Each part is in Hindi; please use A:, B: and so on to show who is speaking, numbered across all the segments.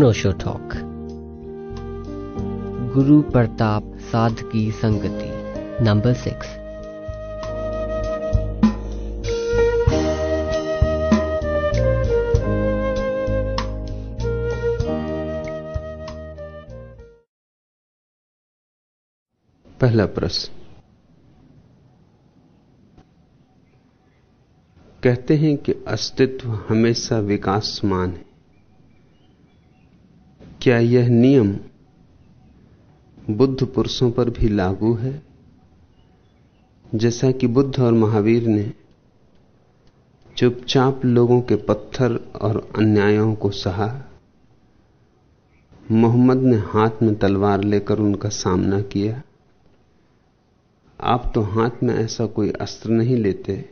A: अनोशो टॉक गुरु प्रताप साध की संगति नंबर सिक्स
B: पहला प्रश्न। कहते हैं कि अस्तित्व हमेशा विकासमान है। क्या यह नियम बुद्ध पुरुषों पर भी लागू है? जैसा कि बुद्ध और महावीर ने चुपचाप लोगों के पत्थर और अन्यायों को सहा। मोहम्मद ने हाथ में तलवार लेकर उनका सामना किया। आप तो हाथ में ऐसा कोई अस्त्र नहीं लेते,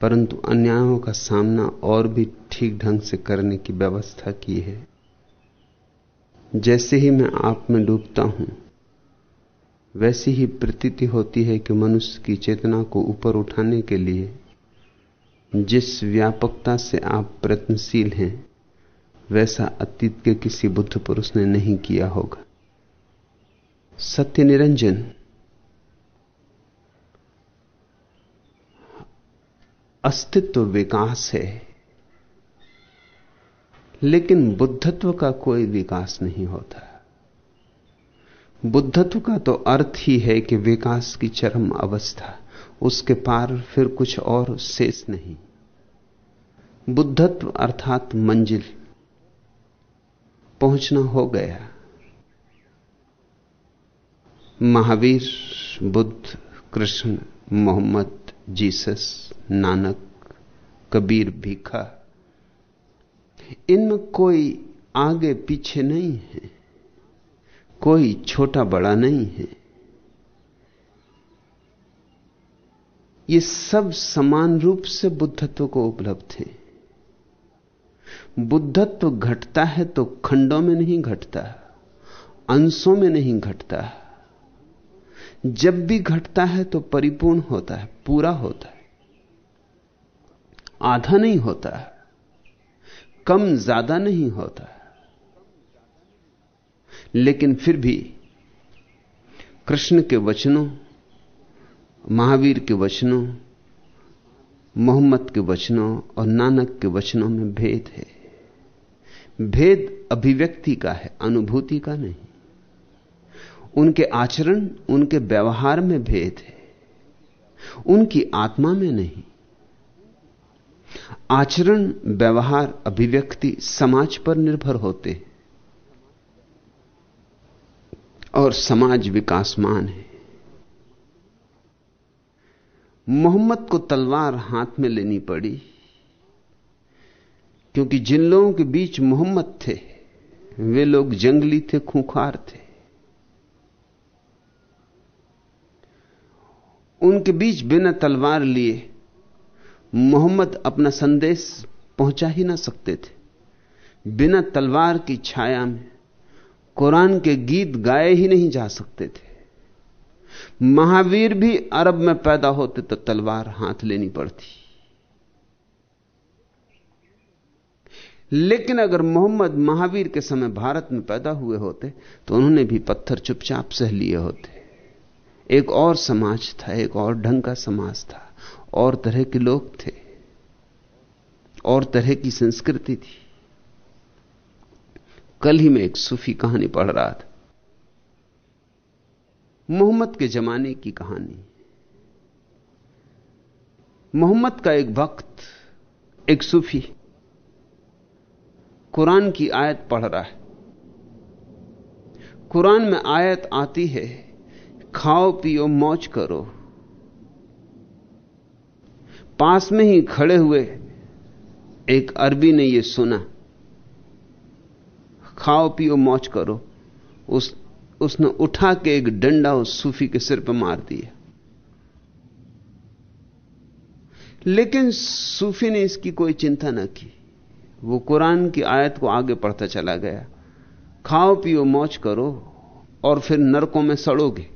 B: परंतु अन्यायों का सामना और भी ठीक ढंग से करने की व्यवस्था की है। जैसे ही मैं आप में डूबता हूँ, वैसी ही प्रतीति होती है कि मनुष्य की चेतना को ऊपर उठाने के लिए जिस व्यापकता से आप प्रयत्नशील हैं, वैसा अतीत के किसी बुद्ध पुरुष ने नहीं किया होगा। सत्य निरंजन। अस्तित्व विकास है। लेकिन बुद्धत्व का कोई विकास नहीं होता। बुद्धत्व का तो अर्थ ही है कि विकास की चरम अवस्था, उसके पार फिर कुछ और शेष नहीं। बुद्धत्व अर्थात मंजिल पहुँचना हो गया। महावीर, बुद्ध, कृष्ण, मोहम्मद, जीसस, नानक, कबीर भीखा इनमें कोई आगे पीछे नहीं है, कोई छोटा बड़ा नहीं है। ये सब समान रूप से बुद्धत्व को उपलब्ध है। बुद्धत्व घटता है तो खंडों में नहीं घटता, अंशों में नहीं घटता। जब भी घटता है तो परिपूर्ण होता है, पूरा होता है। आधा नहीं होता। कम ज़्यादा नहीं होता। लेकिन फिर भी कृष्ण के वचनों, महावीर के वचनों, मोहम्मद के वचनों और नानक के वचनों में भेद है। भेद अभिव्यक्ति का है, अनुभूति का नहीं। उनके आचरण, उनके व्यवहार में भेद है। उनकी आत्मा में नहीं। आचरण, व्यवहार, अभिव्यक्ति समाज पर निर्भर होते हैं। और समाज विकासमान है। मोहम्मद को तलवार हाथ में लेनी पड़ी, क्योंकि जिन लोगों के बीच मोहम्मद थे, वे लोग जंगली थे, खूंखार थे। उनके बीच बिना तलवार लिए मोहम्मद अपना संदेश पहुँचा ही ना सकते थे। बिना तलवार की छाया में कुरान के गीत गाए ही नहीं जा सकते थे। महावीर भी अरब में पैदा होते तो तलवार हाथ लेनी पड़ती। लेकिन अगर मोहम्मद महावीर के समय भारत में पैदा हुए होते तो उन्होंने भी पत्थर चुपचाप सह लिए होते। एक और समाज था, एक और ढंग का समाज था। और तरह के लोग थे, और तरह की संस्कृति थी। कल ही मैं एक सूफी कहानी पढ़ रहा था। मोहम्मद के जमाने की कहानी। मोहम्मद का एक वक्त एक सूफी कुरान की आयत पढ़ रहा है। कुरान में आयत आती है, खाओ पियो मौज करो। पास में ही खड़े हुए एक अरबी ने यह सुना, खाओ, पियो, मौज करो। उस, उसने उठा के एक डंडा उस सूफी के सिर पर मार दिया। लेकिन सूफी ने इसकी कोई चिंता ना की। वो कुरान की आयत को आगे पढ़ता चला गया। खाओ, पियो, मौज करो और फिर नरकों में सड़ोगे।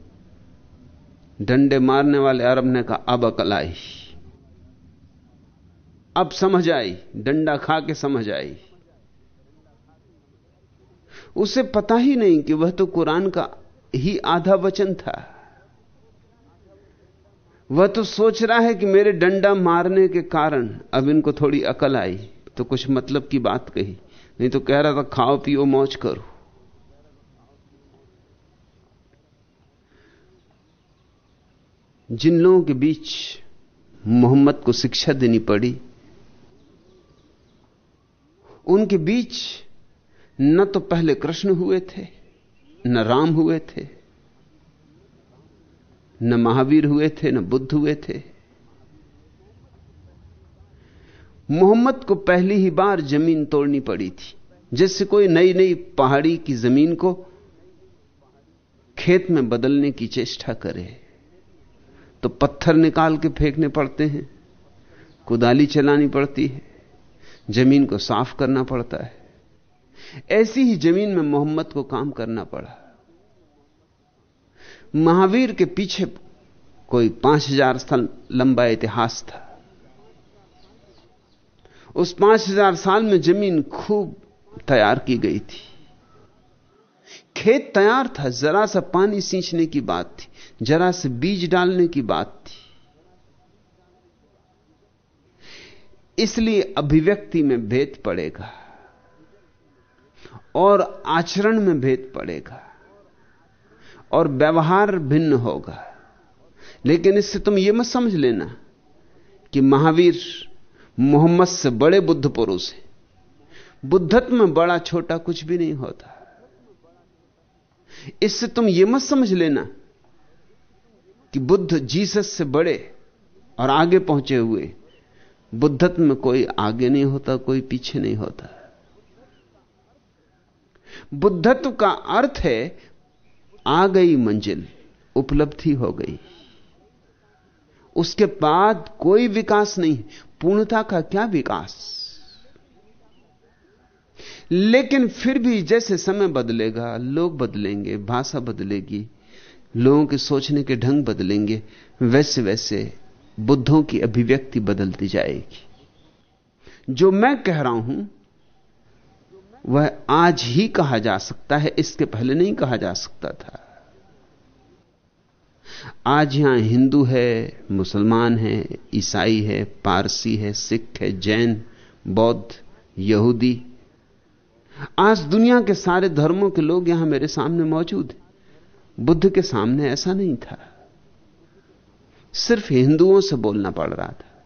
B: डंडे मारने वाले अरब ने कहा, अब अकल आई। अब समझ आई, डंडा खा के समझ आई। उसे पता ही नहीं कि वह तो कुरान का ही आधा वचन था। वह तो सोच रहा है कि मेरे डंडा मारने के कारण अब इनको थोड़ी अकल आई तो कुछ मतलब की बात कही। नहीं तो कह रहा था, खाओ, पियो, मौज करो। जिन लोगों के बीच मोहम्मद को शिक्षा देनी पड़ी उनके बीच न तो पहले कृष्ण हुए थे, न राम हुए थे, न महावीर हुए थे, न बुद्ध हुए थे। मोहम्मद को पहली ही बार ज़मीन तोड़नी पड़ी थी, जैसे कोई नई नई पहाड़ी की ज़मीन को खेत में बदलने की चेष्टा करे। तो पत्थर निकाल के फेंकने पड़ते हैं, कुदाली चलानी पड़ती है। ज़मीन को साफ़ करना पड़ता है। ऐसी ही ज़मीन में मोहम्मद को काम करना पड़ा। महावीर के पीछे कोई पाँच हज़ार साल लंबा इतिहास था। उस पाँच हज़ार साल में ज़मीन खूब तैयार की गई थी। खेत तैयार था, जरा सा पानी सींचने की बात थी, जरा से बीज डालने की बात थी। इसलिए अभिव्यक्ति में भेद पड़ेगा और आचरण में भेद पड़ेगा और व्यवहार भिन्न होगा। लेकिन इससे तुम यह मत समझ लेना कि महावीर मोहम्मद से बड़े बुद्ध पुरुष हैं। बुद्धत्व में बड़ा छोटा कुछ भी नहीं होता। इससे तुम यह मत समझ लेना कि बुद्ध जीसस से बड़े और आगे पहुँचे हुए बुद्धत्व में कोई आगे नहीं होता, कोई पीछे नहीं होता। बुद्धत्व का अर्थ है, आ गई मंजिल, उपलब्धि हो गई। उसके बाद कोई विकास नहीं, पूर्णता का क्या विकास? लेकिन फिर भी जैसे समय बदलेगा, लोग बदलेंगे, भाषा बदलेगी, लोगों के सोचने के ढंग बदलेंगे वैसे वैसे बुद्धों की अभिव्यक्ति बदलती जाएगी। जो मैं कह रहा हूँ, वह आज ही कहा जा सकता है, इसके पहले नहीं कहा जा सकता था। आज यहाँ हिंदू है, मुसलमान है, ईसाई है, पारसी है, सिख है, जैन, बौद्ध, यहूदी। आज दुनिया के सारे धर्मों के लोग यहाँ मेरे सामने मौजूद हैं। बुद्ध के सामने ऐसा नहीं था। सिर्फ़ हिंदुओं से बोलना पड़ रहा था।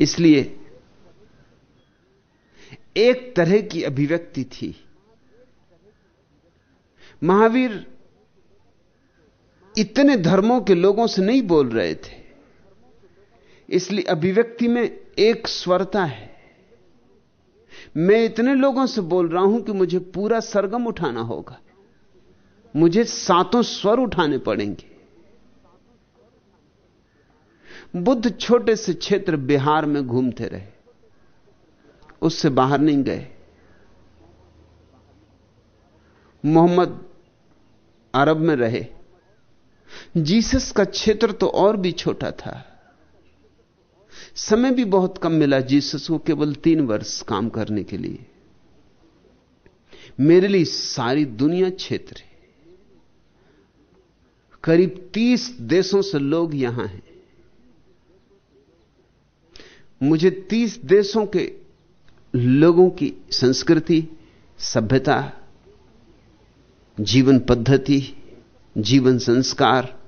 B: इसलिए एक तरह की अभिव्यक्ति थी। महावीर इतने धर्मों के लोगों से नहीं बोल रहे थे। इसलिए अभिव्यक्ति में एक स्वरता है। मैं इतने लोगों से बोल रहा हूँ कि मुझे पूरा सरगम उठाना होगा। मुझे सातों स्वर उठाने पड़ेंगे। बुद्ध छोटे से क्षेत्र बिहार में घूमते रहे। उससे बाहर नहीं गए। मोहम्मद अरब में रहे। जीसस का क्षेत्र तो और भी छोटा था। समय भी बहुत कम मिला जीसस को केवल तीन वर्ष काम करने के लिए। मेरे लिए सारी दुनिया क्षेत्र है। करीब तीस देशों से लोग यहाँ हैं। मुझे तीस देशों के लोगों की संस्कृति, सभ्यता, जीवन पद्धति, जीवन संस्कार,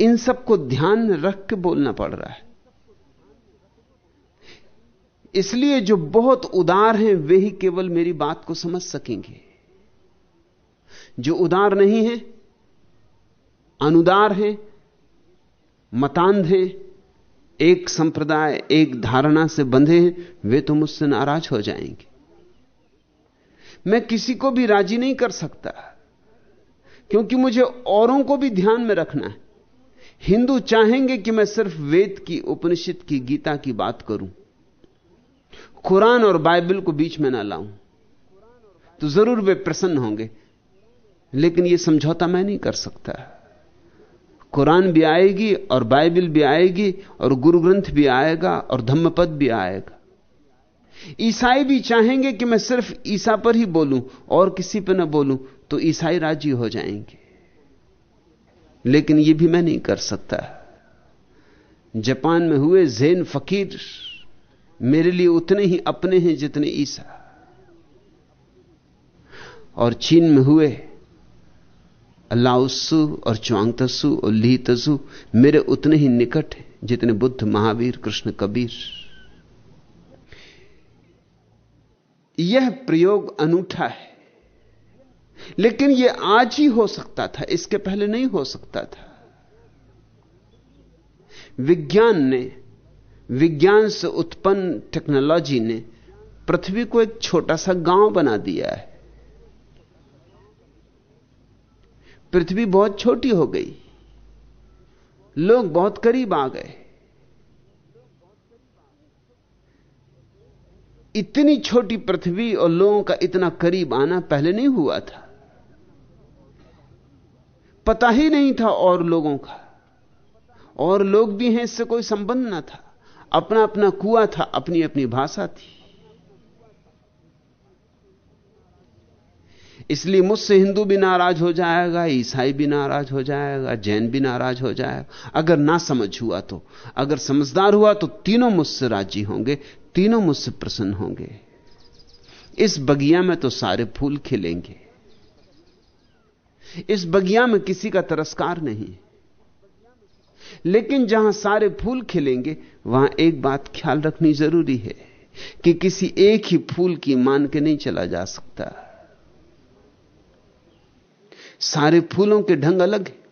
B: इन सबको ध्यान रख के बोलना पड़ रहा है। इसलिए जो बहुत उदार हैं, वे ही केवल मेरी बात को समझ सकेंगे। जो उदार नहीं है, अनुदार हैं मतांध हैं एक संप्रदाय, एक धारणा से बंधे हैं, वे तो मुझसे नाराज़ हो जाएँगे। मैं किसी को भी राज़ी नहीं कर सकता, क्योंकि मुझे औरों को भी ध्यान में रखना है। हिंदू चाहेंगे कि मैं सिर्फ़ वेद की, उपनिषद की, गीता की बात करूँ। कुरान और बाइबल को बीच में ना लाऊं। तो ज़रूर वे प्रसन्न होंगे, लेकिन यह समझौता मैं नहीं कर सकता। कुरान भी आएगी और बाइबल भी आएगी और गुरु ग्रंथ भी आएगा और धम्मपद भी आएगा। ईसाई भी चाहेंगे कि मैं सिर्फ़ ईसा पर ही बोलूँ और किसी पर ना बोलूँ तो ईसाई राज़ी हो जाएँगे। लेकिन यह भी मैं नहीं कर सकता। जापान में हुए जैन फकीर मेरे लिए उतने ही अपने हैं जितने ईसा। और चीन में हुए लाउसु और च्वांगतसु और ली तसु मेरे उतने ही निकट हैं जितने बुद्ध महावीर कृष्ण कबीर। यह प्रयोग अनूठा है। लेकिन यह आज ही हो सकता था, इसके पहले नहीं हो सकता था। विज्ञान ने, विज्ञान से उत्पन्न टेक्नोलॉजी ने पृथ्वी को एक छोटा सा गाँव बना दिया है। पृथ्वी बहुत छोटी हो गई। लोग बहुत करीब आ गए। इतनी छोटी पृथ्वी और लोगों का इतना करीब आना पहले नहीं हुआ था। पता ही नहीं था और लोगों का। और लोग भी हैं, इससे कोई संबंध ना था। अपना अपना कुआ था अपनी अपनी भाषा थी। इसलिए मुझसे हिंदू भी नाराज़ हो जाएगा, ईसाई भी नाराज़ हो जाएगा, जैन भी नाराज़ हो जाएगा। अगर ना समझ हुआ तो अगर समझदार हुआ तो तीनों मुझसे राज़ी होंगे, तीनों मुझसे प्रसन्न होंगे। इस बगिया में तो सारे फूल खिलेंगे। इस बगिया में किसी का तिरस्कार नहीं। लेकिन जहाँ सारे फूल खिलेंगे, वहाँ एक बात ख्याल रखनी ज़रूरी है कि किसी एक ही फूल की मान के नहीं चला जा सकता। सारे फूलों के ढंग अलग है।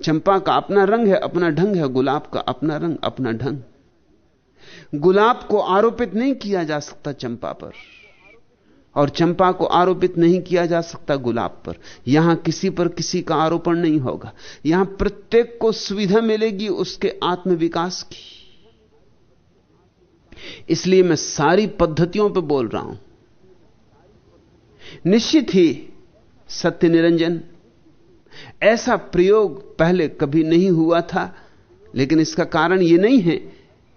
B: चंपा का अपना रंग है, अपना ढंग है, गुलाब का अपना रंग, अपना ढंग। गुलाब को आरोपित नहीं किया जा सकता चंपा पर, और चंपा को आरोपित नहीं किया जा सकता गुलाब पर। यहाँ किसी पर किसी का आरोपण नहीं होगा। यहाँ प्रत्येक को सुविधा मिलेगी उसके आत्मविकास की। इसलिए मैं सारी पद्धतियों पर बोल रहा हूँ। निश्चित ही सत्य निरंजन। ऐसा प्रयोग पहले कभी नहीं हुआ था, लेकिन इसका कारण यह नहीं है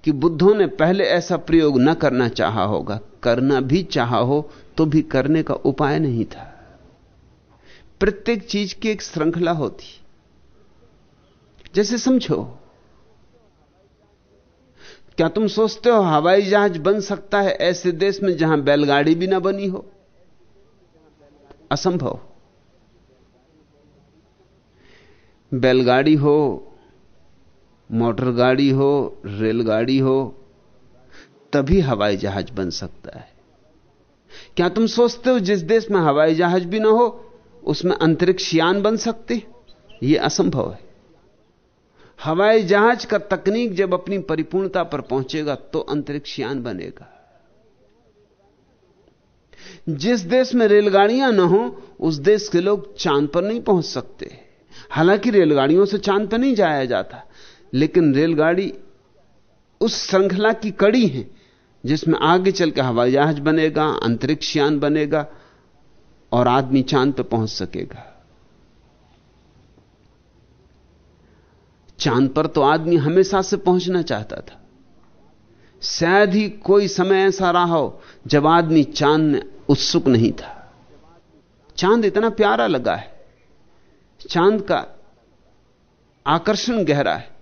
B: कि बुद्धों ने पहले ऐसा प्रयोग न करना चाहा होगा। करना भी चाहा हो तो भी करने का उपाय नहीं था। प्रत्येक चीज़ की एक श्रृंखला होती। जैसे समझो, क्या तुम सोचते हो हवाई जहाज़ बन सकता है ऐसे देश में जहाँ बैलगाड़ी भी ना बनी हो? असंभव। बैलगाड़ी हो मोटर गाड़ी हो, रेलगाड़ी हो, तभी हवाई जहाज़ बन सकता है। क्या तुम सोचते हो जिस देश में हवाई जहाज़ भी ना हो, उसमें अंतरिक्ष यान बन सकते? यह असंभव है। हवाई जहाज़ का तकनीक जब अपनी परिपूर्णता पर पहुंचेगा तो अंतरिक्ष यान बनेगा। जिस देश में रेलगाड़ियाँ ना हो, उस देश के लोग चाँद पर नहीं पहुँच सकते। हालाँकि रेलगाड़ियों से चाँद पर नहीं जाया जाता, लेकिन रेलगाड़ी उस श्रृंखला की कड़ी है, जिसमें आगे चल के हवाई जहाज़ बनेगा, अंतरिक्ष यान बनेगा, और आदमी चाँद पर पहुँच सकेगा। चाँद पर तो आदमी हमेशा से पहुँचना चाहता था। शायद ही कोई समय ऐसा रहा हो, जब आदमी चाँद में उत्सुक नहीं था। चाँद इतना प्यारा लगा है चाँद का आकर्षण गहरा है।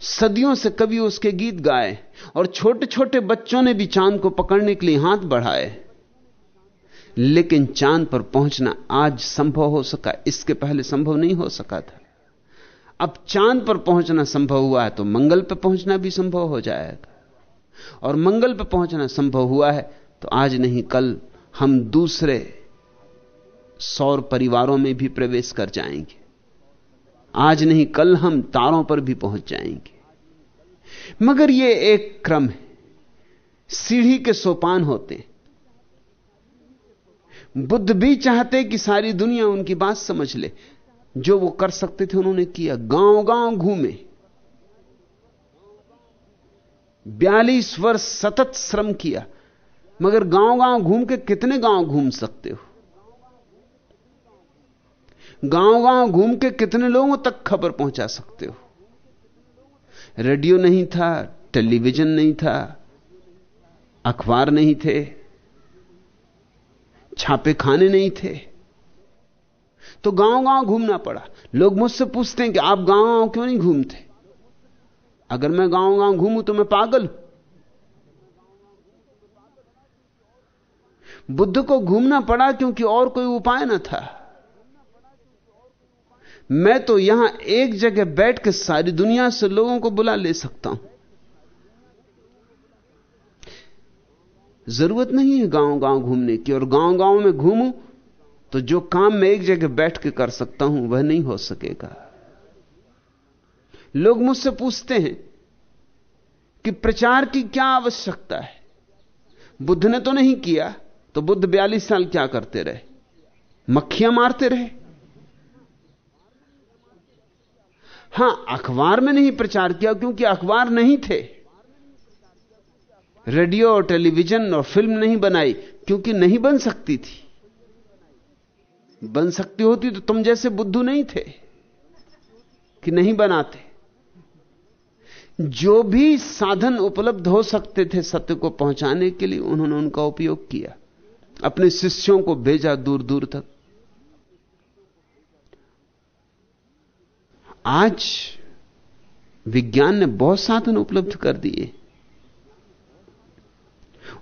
B: सदियों से कभी उसके गीत गाए और छोटे छोटे बच्चों ने भी चाँद को पकड़ने के लिए हाथ बढ़ाए। लेकिन चाँद पर पहुँचना आज संभव हो सका, इसके पहले संभव नहीं हो सका था। अब चाँद पर पहुँचना संभव हुआ है तो मंगल पर पहुँचना भी संभव हो जाएगा। और मंगल पर पहुँचना संभव हुआ है तो आज नहीं, कल हम दूसरे सौर परिवारों में भी प्रवेश कर जाएँगे। आज नहीं, कल हम तारों पर भी पहुँच जाएँगे। मगर यह एक क्रम है। सीढ़ी के सोपान होते हैं। बुद्ध भी चाहते कि सारी दुनिया उनकी बात समझ ले। जो वो कर सकते थे उन्होंने किया। गाँव गाँव घूमे। बयालीस वर्ष सतत श्रम किया। मगर गाँव गाँव घूम के कितने गाँव घूम सकते हो? गाँव गाँव घूम के कितने लोगों तक खबर पहुँचा सकते हो? रेडियो नहीं था, टेलीविज़न नहीं था, अखबार नहीं थे छापे खाने नहीं थे। तो गाँव गाँव घूमना पड़ा। लोग मुझसे पूछते हैं कि आप गाँव गाँव क्यों नहीं घूमते? अगर मैं गाँव गाँव घूमूं तो मैं पागल हूँ। बुद्ध को घूमना पड़ा क्योंकि और कोई उपाय ना था। मैं तो यहाँ एक जगह बैठ के सारी दुनिया से लोगों को बुला ले सकता हूँ। ज़रूरत नहीं है गाँव गाँव घूमने की, और गाँव गाँव में घूमूं तो जो काम मैं एक जगह बैठ के कर सकता हूँ, वह नहीं हो सकेगा। लोग मुझसे पूछते हैं कि प्रचार की क्या आवश्यकता है? बुद्ध ने तो नहीं किया तो बुद्ध बयालीस साल क्या करते रहे? मक्खियाँ मारते रहे? हाँ, अखबार में नहीं प्रचार किया क्योंकि अखबार नहीं थे। रेडियो और टेलीविज़न और फ़िल्म नहीं बनाई क्योंकि नहीं बन सकती थी। बन सकती होती तो तुम जैसे बुद्धू नहीं थे कि नहीं बनाते। जो भी साधन उपलब्ध हो सकते थे सत्य को पहुँचाने के लिए उन्होंने उनका उपयोग किया। अपने शिष्यों को भेजा दूर दूर तक। आज विज्ञान ने बहुत साधन उपलब्ध कर दिए।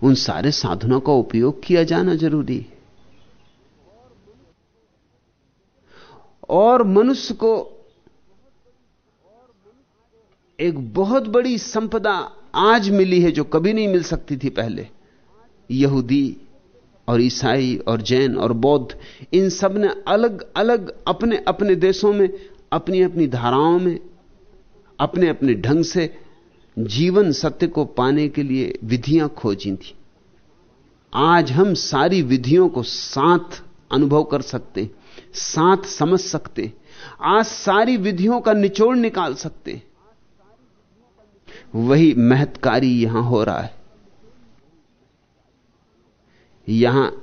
B: उन सारे साधनों का उपयोग किया जाना ज़रूरी है। और मनुष्य को एक बहुत बड़ी संपदा आज मिली है जो कभी नहीं मिल सकती थी पहले। यहूदी और ईसाई और जैन और बौद्ध, इन सबने अलग अलग अपने अपने देशों में अपनी अपनी धाराओं में अपने अपने ढंग से जीवन सत्य को पाने के लिए विधियाँ खोजी थी। आज हम सारी विधियों को साथ अनुभव कर सकते, साथ समझ सकते, आज सारी विधियों का निचोड़ निकाल सकते। वही महत्कारी यहाँ हो रहा है। यहाँ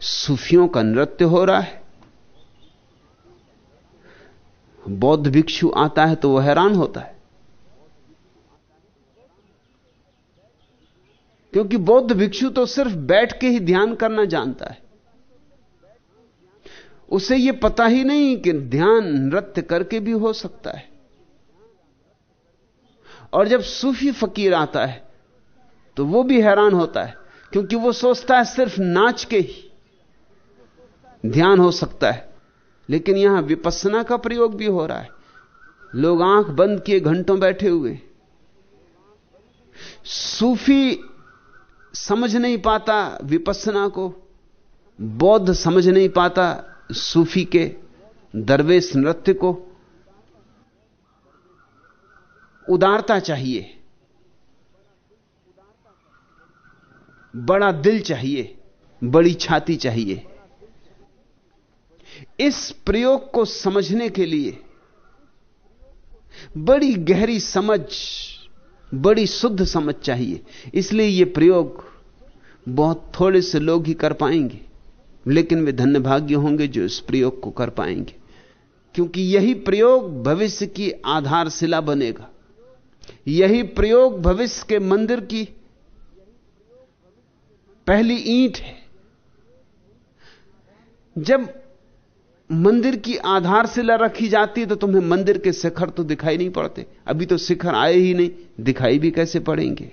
B: सूफियों का नृत्य हो रहा है। बौद्ध भिक्षु आता है तो वह हैरान होता है। क्योंकि बौद्ध भिक्षु तो सिर्फ़ बैठ के ही ध्यान करना जानता है। उसे यह पता ही नहीं कि ध्यान नृत्य करके भी हो सकता है। और जब सूफी फकीर आता है तो वो भी हैरान होता है, क्योंकि वो सोचता है सिर्फ़ नाच के ही ध्यान हो सकता है। लेकिन यहाँ विपसना का प्रयोग भी हो रहा है। लोग आँख बंद किए घंटों बैठे हुए। सूफी समझ नहीं पाता विपसना को। बौद्ध समझ नहीं पाता सूफी के दरवेश नृत्य को। उदारता चाहिए। बड़ा दिल चाहिए। बड़ी छाती चाहिए। इस प्रयोग को समझने के लिए बड़ी गहरी समझ, बड़ी शुद्ध समझ चाहिए। इसलिए यह प्रयोग बहुत थोड़े से लोग ही कर पाएँगे, लेकिन वे धन्य भाग्य होंगे जो इस प्रयोग को कर पाएँगे। क्योंकि यही प्रयोग भविष्य की आधारशिला बनेगा। यही प्रयोग भविष्य के मंदिर की पहली ईंट है। जब मंदिर की आधारशिला रखी जाती है तो तुम्हें मंदिर के शिखर तो दिखाई नहीं पड़ते। अभी तो शिखर आए ही नहीं, दिखाई भी कैसे पड़ेंगे?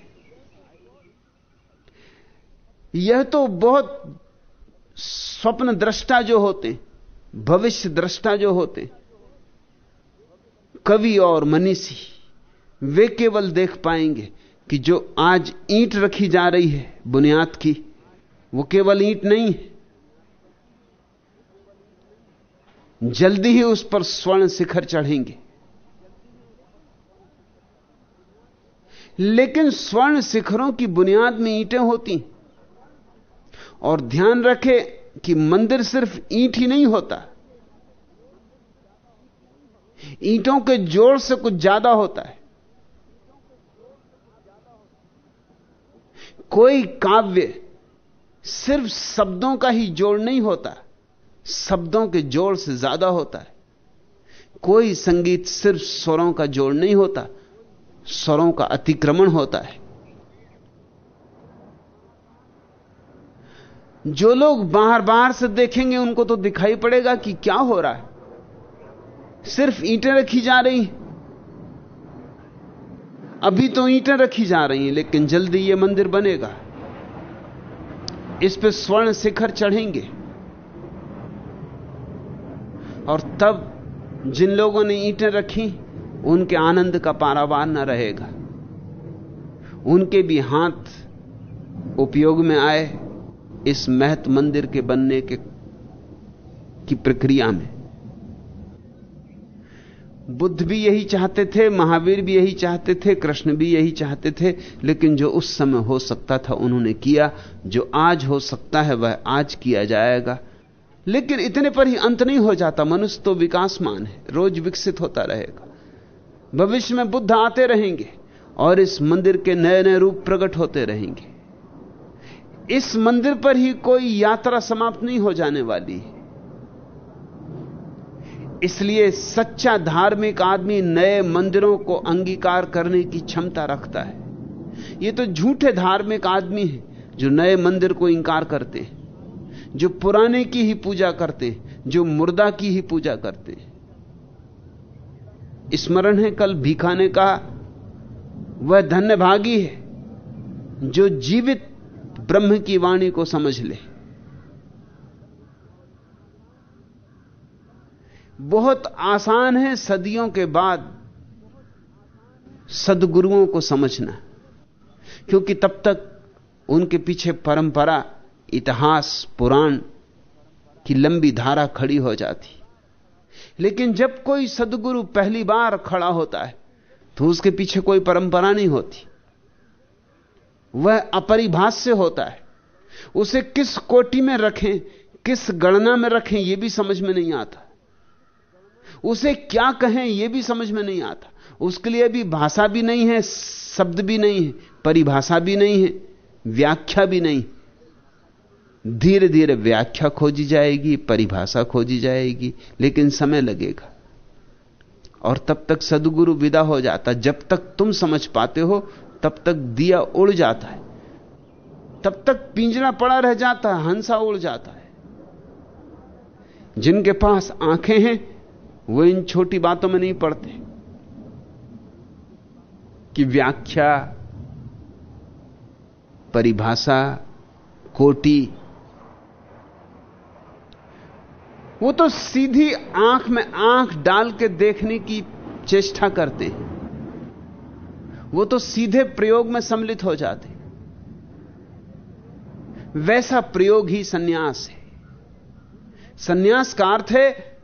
B: यह तो बहुत स्वप्न दृष्टा जो होते, भविष्य दृष्टा जो होते, कवि और मनीषी, वे केवल देख पाएँगे कि जो आज ईंट रखी जा रही है बुनियाद की, वो केवल ईंट नहीं है। जल्दी ही उस पर स्वर्ण शिखर चढ़ेंगे। लेकिन स्वर्ण शिखरों की बुनियाद में ईंटें होती और ध्यान रखे कि मंदिर सिर्फ़ ईंट ही नहीं होता। ईंटों के जोड़ से कुछ ज़्यादा होता है। कोई काव्य सिर्फ़ शब्दों का ही जोड़ नहीं होता। शब्दों के जोड़ से ज़्यादा होता है। कोई संगीत सिर्फ़ स्वरों का जोड़ नहीं होता, स्वरों का अतिक्रमण होता है। जो लोग बाहर बाहर से देखेंगे, उनको तो दिखाई पड़ेगा कि क्या हो रहा है। सिर्फ़ ईंटें रखी जा रही अभी तो ईंटें रखी जा रही हैं, लेकिन जल्दी यह मंदिर बनेगा। इस पे स्वर्ण शिखर चढ़ेंगे। और तब जिन लोगों ने ईंटें रखी, उनके आनंद का पारावार न रहेगा। उनके भी हाथ उपयोग में आए इस महत मंदिर के बनने के, की प्रक्रिया में। बुद्ध भी यही चाहते थे, महावीर भी यही चाहते थे, कृष्ण भी यही चाहते थे, लेकिन जो उस समय हो सकता था, उन्होंने किया। जो आज हो सकता है, वह आज किया जाएगा। लेकिन इतने पर ही अंत नहीं हो जाता। मनुष्य तो विकासमान है, रोज विकसित होता रहेगा। भविष्य में बुद्ध आते रहेंगे और इस मंदिर के नए नए रूप प्रकट होते रहेंगे। इस मंदिर पर ही कोई यात्रा समाप्त नहीं हो जाने वाली इसलिए सच्चा धार्मिक आदमी नए मंदिरों को अंगीकार करने की क्षमता रखता है। ये तो झूठे धार्मिक आदमी है जो नए मंदिर को इंकार करते हैं। जो पुराने की ही पूजा करते, जो मुर्दा की ही पूजा करते। स्मरण है कल भीखा ने कहा, वह धन्य भागी है, जो जीवित ब्रह्म की वाणी को समझ ले। बहुत आसान है सदियों के बाद सदगुरुओं को समझना, क्योंकि तब तक उनके पीछे परंपरा इतिहास पुराण की लंबी धारा खड़ी हो जाती। लेकिन जब कोई सदगुरु पहली बार खड़ा होता है तो उसके पीछे कोई परंपरा नहीं होती। वह अपरिभाष्य होता है। उसे किस कोटि में रखें, किस गणना में रखें यह भी समझ में नहीं आता। उसे क्या कहें यह भी समझ में नहीं आता। उसके लिए भी भाषा भी नहीं है, शब्द भी नहीं है, परिभाषा भी नहीं है, व्याख्या भी नहीं। धीरे धीरे व्याख्या खोजी जाएगी, परिभाषा खोजी जाएगी, लेकिन समय लगेगा। और तब तक सदगुरु विदा हो जाता जब तक तुम समझ पाते हो, तब तक दिया उड़ जाता है। तब तक पिंजरा पड़ा रह जाता है, हंसा उड़ जाता है। जिनके पास आँखें हैं, वो इन छोटी बातों में नहीं पड़ते कि व्याख्या, परिभाषा, कोटि वो तो सीधी आँख में आँख डाल के देखने की चेष्टा करते हैं। वो तो सीधे प्रयोग में सम्मिलित हो जाते वैसा प्रयोग ही सन्यास है। सन्यास का अर्थ है,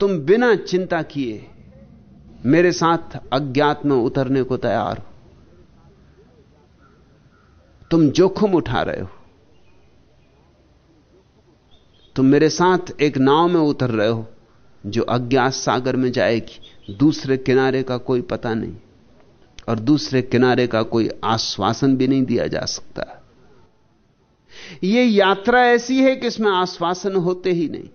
B: तुम बिना चिंता किए मेरे साथ अज्ञात में उतरने को तैयार हो। तुम जोखिम उठा रहे हो। तुम मेरे साथ एक नाव में उतर रहे हो, जो अज्ञात सागर में जाएगी। दूसरे किनारे का कोई पता नहीं, और दूसरे किनारे का कोई आश्वासन भी नहीं दिया जा सकता। यह यात्रा ऐसी है कि इसमें आश्वासन होते ही नहीं।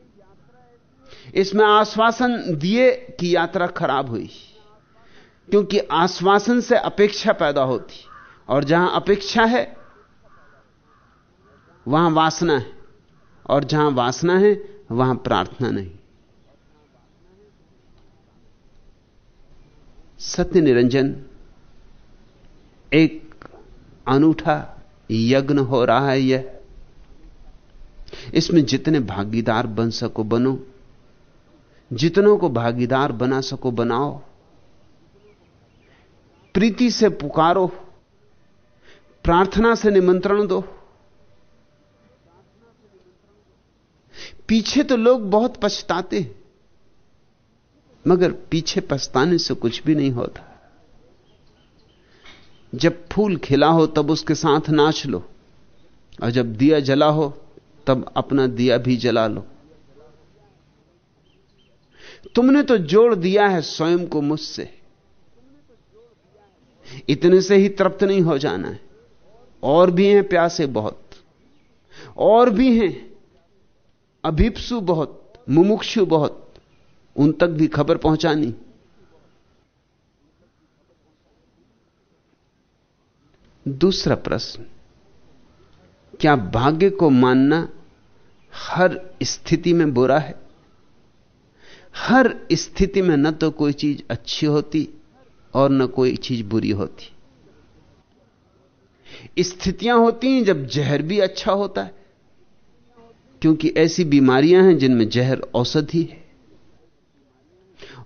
B: इसमें आश्वासन दिए कि यात्रा खराब हुई, क्योंकि आश्वासन से अपेक्षा पैदा होती, और जहाँ अपेक्षा है, वहाँ वासना है। और जहाँ वासना है, वहाँ प्रार्थना नहीं। सत्य निरंजन एक अनूठा यज्ञ हो रहा है यह। इसमें जितने भागीदार बन सको बनो, जितनों को भागीदार बना सको बनाओ, प्रीति से पुकारो, प्रार्थना से निमंत्रण दो। पीछे तो लोग बहुत पछताते हैं। मगर पीछे पछताने से कुछ भी नहीं होता। जब फूल खिला हो, तब उसके साथ नाच लो। और जब दिया जला हो, तब अपना दिया भी जला लो। तुमने तो जोड़ दिया है स्वयं को मुझसे। इतने से ही तृप्त नहीं हो जाना है। और भी हैं प्यासे बहुत। और भी हैं। अभिप्सु बहुत, मुमुक्षु बहुत, उन तक भी खबर पहुंचानी। दूसरा प्रश्न, क्या भाग्य को मानना हर स्थिति में बुरा है? हर स्थिति में न तो कोई चीज़ अच्छी होती और न कोई चीज़ बुरी होती। स्थितियाँ होती हैं जब जहर भी अच्छा होता है क्योंकि ऐसी बीमारियाँ हैं जिनमें जहर औषधि है।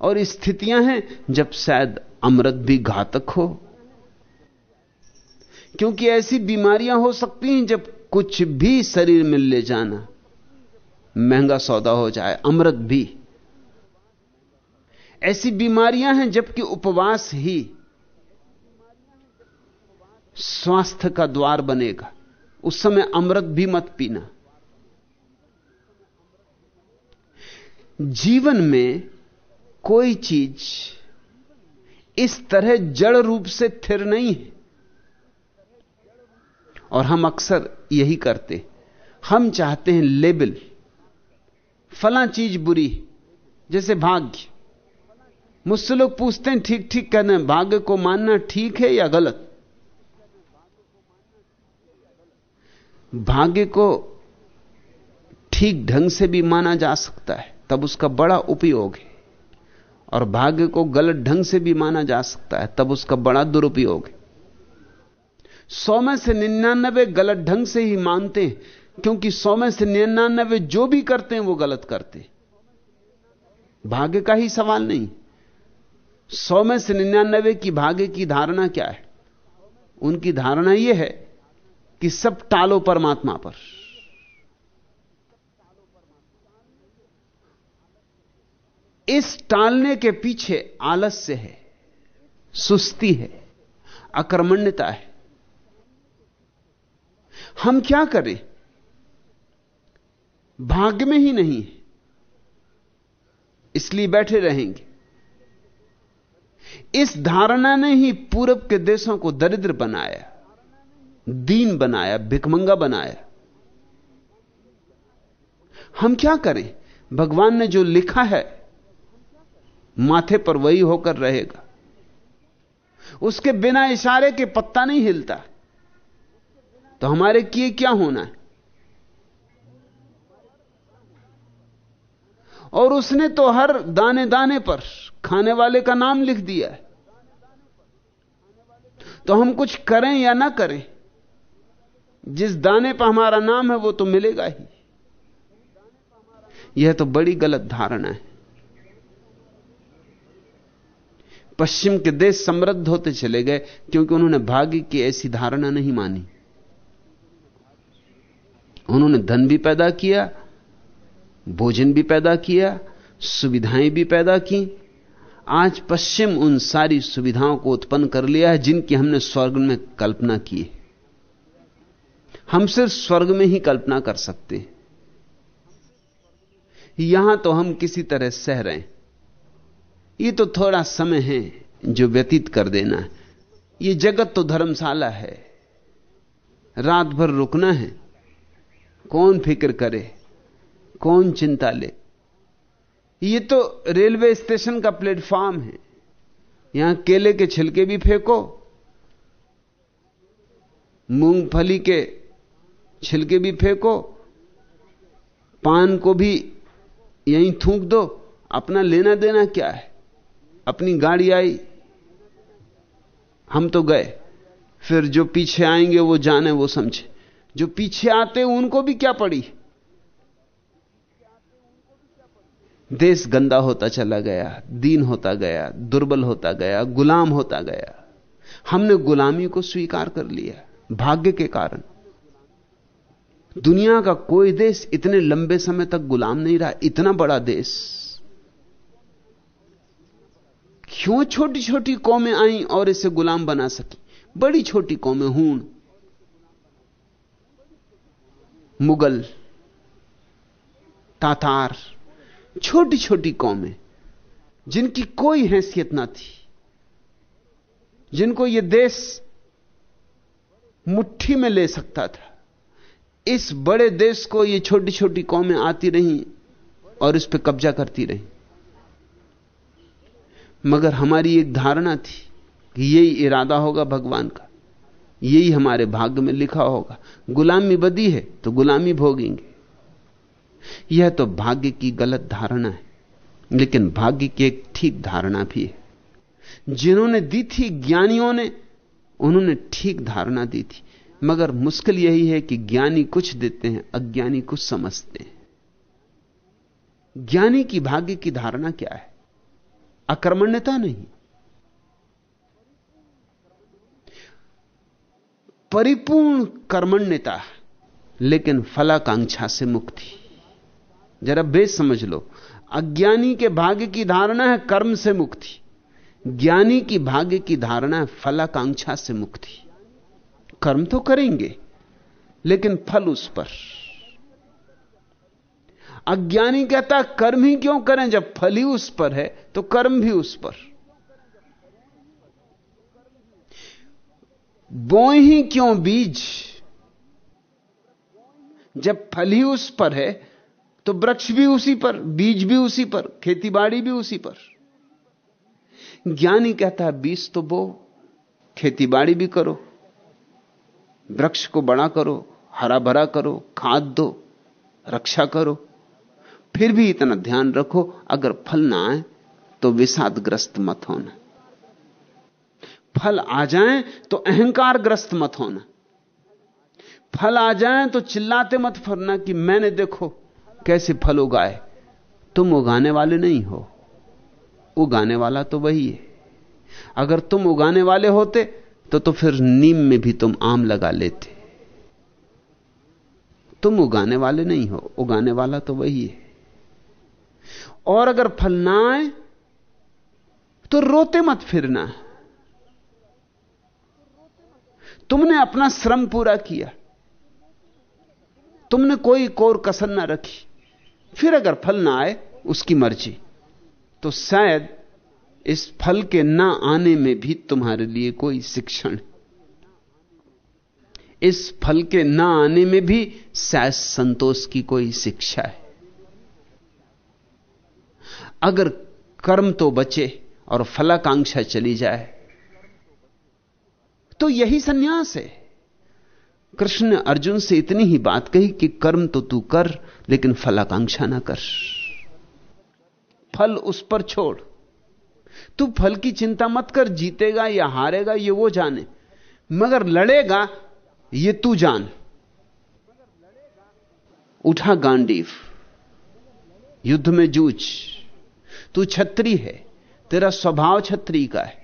B: और स्थितियाँ हैं जब शायद अमृत भी घातक हो। क्योंकि ऐसी बीमारियाँ हो सकती हैं जब कुछ भी शरीर में ले जाना महँगा सौदा हो जाए, अमृत भी। ऐसी बीमारियाँ हैं जबकि उपवास ही स्वास्थ्य का द्वार बनेगा। उस समय अमृत भी मत पीना। जीवन में कोई चीज़ इस तरह जड़ रूप से थिर नहीं है। और हम अक्सर यही करते हम चाहते हैं लेबल, फला चीज़ बुरी जैसे भाग्य। मुझसे लोग पूछते हैं ठीक ठीक कहना भाग्य को मानना ठीक है या गलत? भाग्य को ठीक ढंग से भी माना जा सकता है। तब उसका बड़ा उपयोग है। और भाग्य को गलत ढंग से भी माना जा सकता है, तब उसका बड़ा दुरुपयोग है। सौ में से निन्यानबे गलत ढंग से ही मानते हैं, क्योंकि सौ में से निन्यानबे जो भी करते हैं वो गलत करते भाग्य का ही सवाल नहीं। सौ में से निन्यानबे की भाग्य की धारणा क्या है? उनकी धारणा यह है कि सब टालो परमात्मा पर। इस टालने के पीछे आलस्य है, सुस्ती है, अक्रमण्यता है। हम क्या करें? भाग्य में ही नहीं है, इसलिए बैठे रहेंगे। इस धारणा ने ही पूरब के देशों को दरिद्र बनाया, दीन बनाया भिकमंगा बनाया। हम क्या करें? भगवान ने जो लिखा है माथे पर वही होकर रहेगा। उसके बिना इशारे के पत्ता नहीं हिलता। तो हमारे किए क्या होना है? और उसने तो हर दाने दाने पर खाने वाले का नाम लिख दिया है। तो हम कुछ करें या ना करें, जिस दाने पर हमारा नाम है वो तो मिलेगा ही। यह तो बड़ी गलत धारणा है। पश्चिम के देश समृद्ध होते चले गए, क्योंकि उन्होंने भाग्य की ऐसी धारणा नहीं मानी। उन्होंने धन भी पैदा किया, भोजन भी पैदा किया, सुविधाएँ भी पैदा की। आज पश्चिम उन सारी सुविधाओं को उत्पन्न कर लिया है, जिनकी हमने स्वर्ग में कल्पना की है। हम सिर्फ़ स्वर्ग में ही कल्पना कर सकते हैं। यहाँ तो हम किसी तरह सह रहे हैं। ये तो थोड़ा समय है जो व्यतीत कर देना है। ये जगत तो धर्मशाला है। रात भर रुकना है। कौन फ़िक्र करे? कौन चिंता ले? ये तो रेलवे स्टेशन का प्लेटफॉर्म है। यहाँ केले के छिलके भी फेंको। मूंगफली के छिलके भी फेंको। पान को भी यहीं थूक दो। अपना लेना देना क्या है? अपनी गाड़ी आई, हम तो गए। फिर जो पीछे आएँगे, वो जाने, वो समझे। जो पीछे आते उनको भी क्या पड़ी? देश गंदा होता चला गया, दीन होता गया, दुर्बल होता गया, गुलाम होता गया। हमने गुलामी को स्वीकार कर लिया, भाग्य के कारण। दुनिया का कोई देश इतने लंबे समय तक गुलाम नहीं रहा, इतना बड़ा देश। क्यों छोटी छोटी कौमें आई और इसे गुलाम बना सकी? बड़ी छोटी कौमें हूण मुगल, तातार छोटी छोटी कौमें, जिनकी कोई हैसियत ना थी, जिनको यह देश मुट्ठी में ले सकता था। इस बड़े देश को ये छोटी छोटी कौमें आती रहीं और इस पर कब्जा करती रही। मगर हमारी एक धारणा थी कि यही इरादा होगा भगवान का। यही हमारे भाग्य में लिखा होगा। गुलामी बदी है तो गुलामी भोगेंगे। यह तो भाग्य की गलत धारणा है, लेकिन भाग्य की एक ठीक धारणा भी है। जिन्होंने दी थी ज्ञानियों ने, उन्होंने ठीक धारणा दी थी। मगर मुश्किल यही है कि ज्ञानी कुछ देते हैं, अज्ञानी कुछ समझते हैं। ज्ञानी की भाग्य की धारणा क्या है? अकर्मण्यता नहीं। परिपूर्ण कर्मण्यता, लेकिन फलाकांक्षा से मुक्ति। जरा बेस समझ लो। अज्ञानी के भाग्य की धारणा है कर्म से मुक्ति। ज्ञानी की भाग्य की धारणा है फलाकांक्षा से मुक्ति। कर्म तो करेंगे, लेकिन फल उस पर। अज्ञानी कहता कर्म ही क्यों करें? जब फल ही उस पर है तो कर्म भी उस पर। बोए ही क्यों बीज? जब फल ही उस पर है तो वृक्ष भी उसी पर, बीज भी उसी पर, खेतीबाड़ी भी उसी पर। ज्ञानी कहता है, बीज तो बो, खेतीबाड़ी भी करो, वृक्ष को बड़ा करो, हरा भरा करो, खाद दो, रक्षा करो। फिर भी इतना ध्यान रखो, अगर फल ना आए तो विषादग्रस्त मत होना। फल आ जाए तो अहंकार ग्रस्त मत होना। फल आ जाए तो चिल्लाते मत फरना कि मैंने देखो कैसे फल उगाए। तुम उगाने वाले नहीं हो। उगाने वाला तो वही है। अगर तुम उगाने वाले होते तो तो फिर नीम में भी तुम आम लगा लेते। तुम उगाने वाले नहीं हो, उगाने वाला तो वही है। और अगर फल ना आए तो रोते मत फिरना। तुमने अपना श्रम पूरा किया। तुमने कोई कोर कसर ना रखी। फिर अगर फल ना आए, उसकी मर्ज़ी। तो शायद इस फल के ना आने में भी तुम्हारे लिए कोई शिक्षण इस फल के ना आने में भी शायद संतोष की कोई शिक्षा है। अगर कर्म तो बचे और फलाकांक्षा चली जाए तो यही सन्यास है। कृष्ण ने अर्जुन से इतनी ही बात कही कि कर्म तो तू कर, लेकिन फलाकांक्षा ना कर। फल उस पर छोड़। तू फल की चिंता मत कर, जीतेगा या हारेगा, ये वो जाने। मगर लड़ेगा, ये तू जान। उठा गांडीव। युद्ध में जूझ। तू छत्री है, तेरा स्वभाव छत्री का है।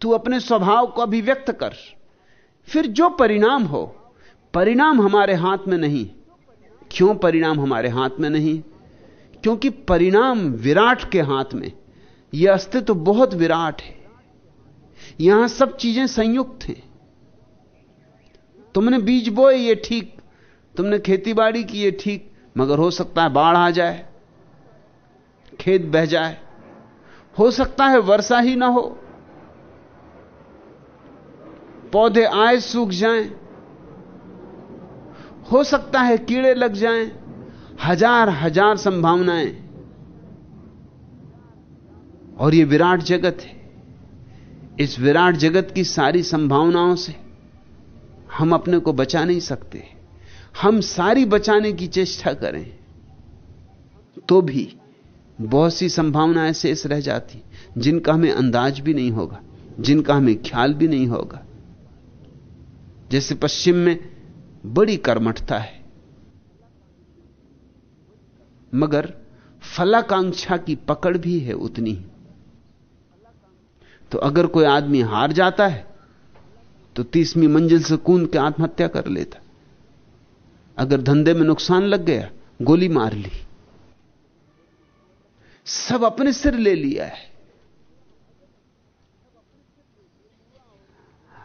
B: तू अपने स्वभाव को अभिव्यक्त कर। फिर जो परिणाम हो, परिणाम हमारे हाथ में नहीं। क्यों परिणाम हमारे हाथ में नहीं? क्योंकि परिणाम विराट के हाथ में। यह अस्तित्व तो बहुत विराट है। यहाँ सब चीज़ें संयुक्त हैं। तुमने बीज बोए, ये ठीक। तुमने खेतीबाड़ी की, ये ठीक। मगर हो सकता है बाढ़ आ जाए। खेत बह जाए। हो सकता है वर्षा ही ना हो। पौधे आए, सूख जाएँ। हो सकता है कीड़े लग जाएँ। हज़ार हज़ार संभावनाएँ। और यह विराट जगत है। इस विराट जगत की सारी संभावनाओं से हम अपने को बचा नहीं सकते। हम सारी बचाने की चेष्टा करें। तो भी बहुत सी संभावनाएँ शेष रह जाती जिनका हमें अंदाज भी नहीं होगा, जिनका हमें ख्याल भी नहीं होगा। जैसे पश्चिम में बड़ी कर्मठता है, मगर फलाकांक्षा की पकड़ भी है उतनी तो अगर कोई आदमी हार जाता है तो तीसवीं मंजिल से कूद के आत्महत्या कर लेता। अगर धंधे में नुकसान लग गया, गोली मार ली। सब अपने सिर ले लिया है।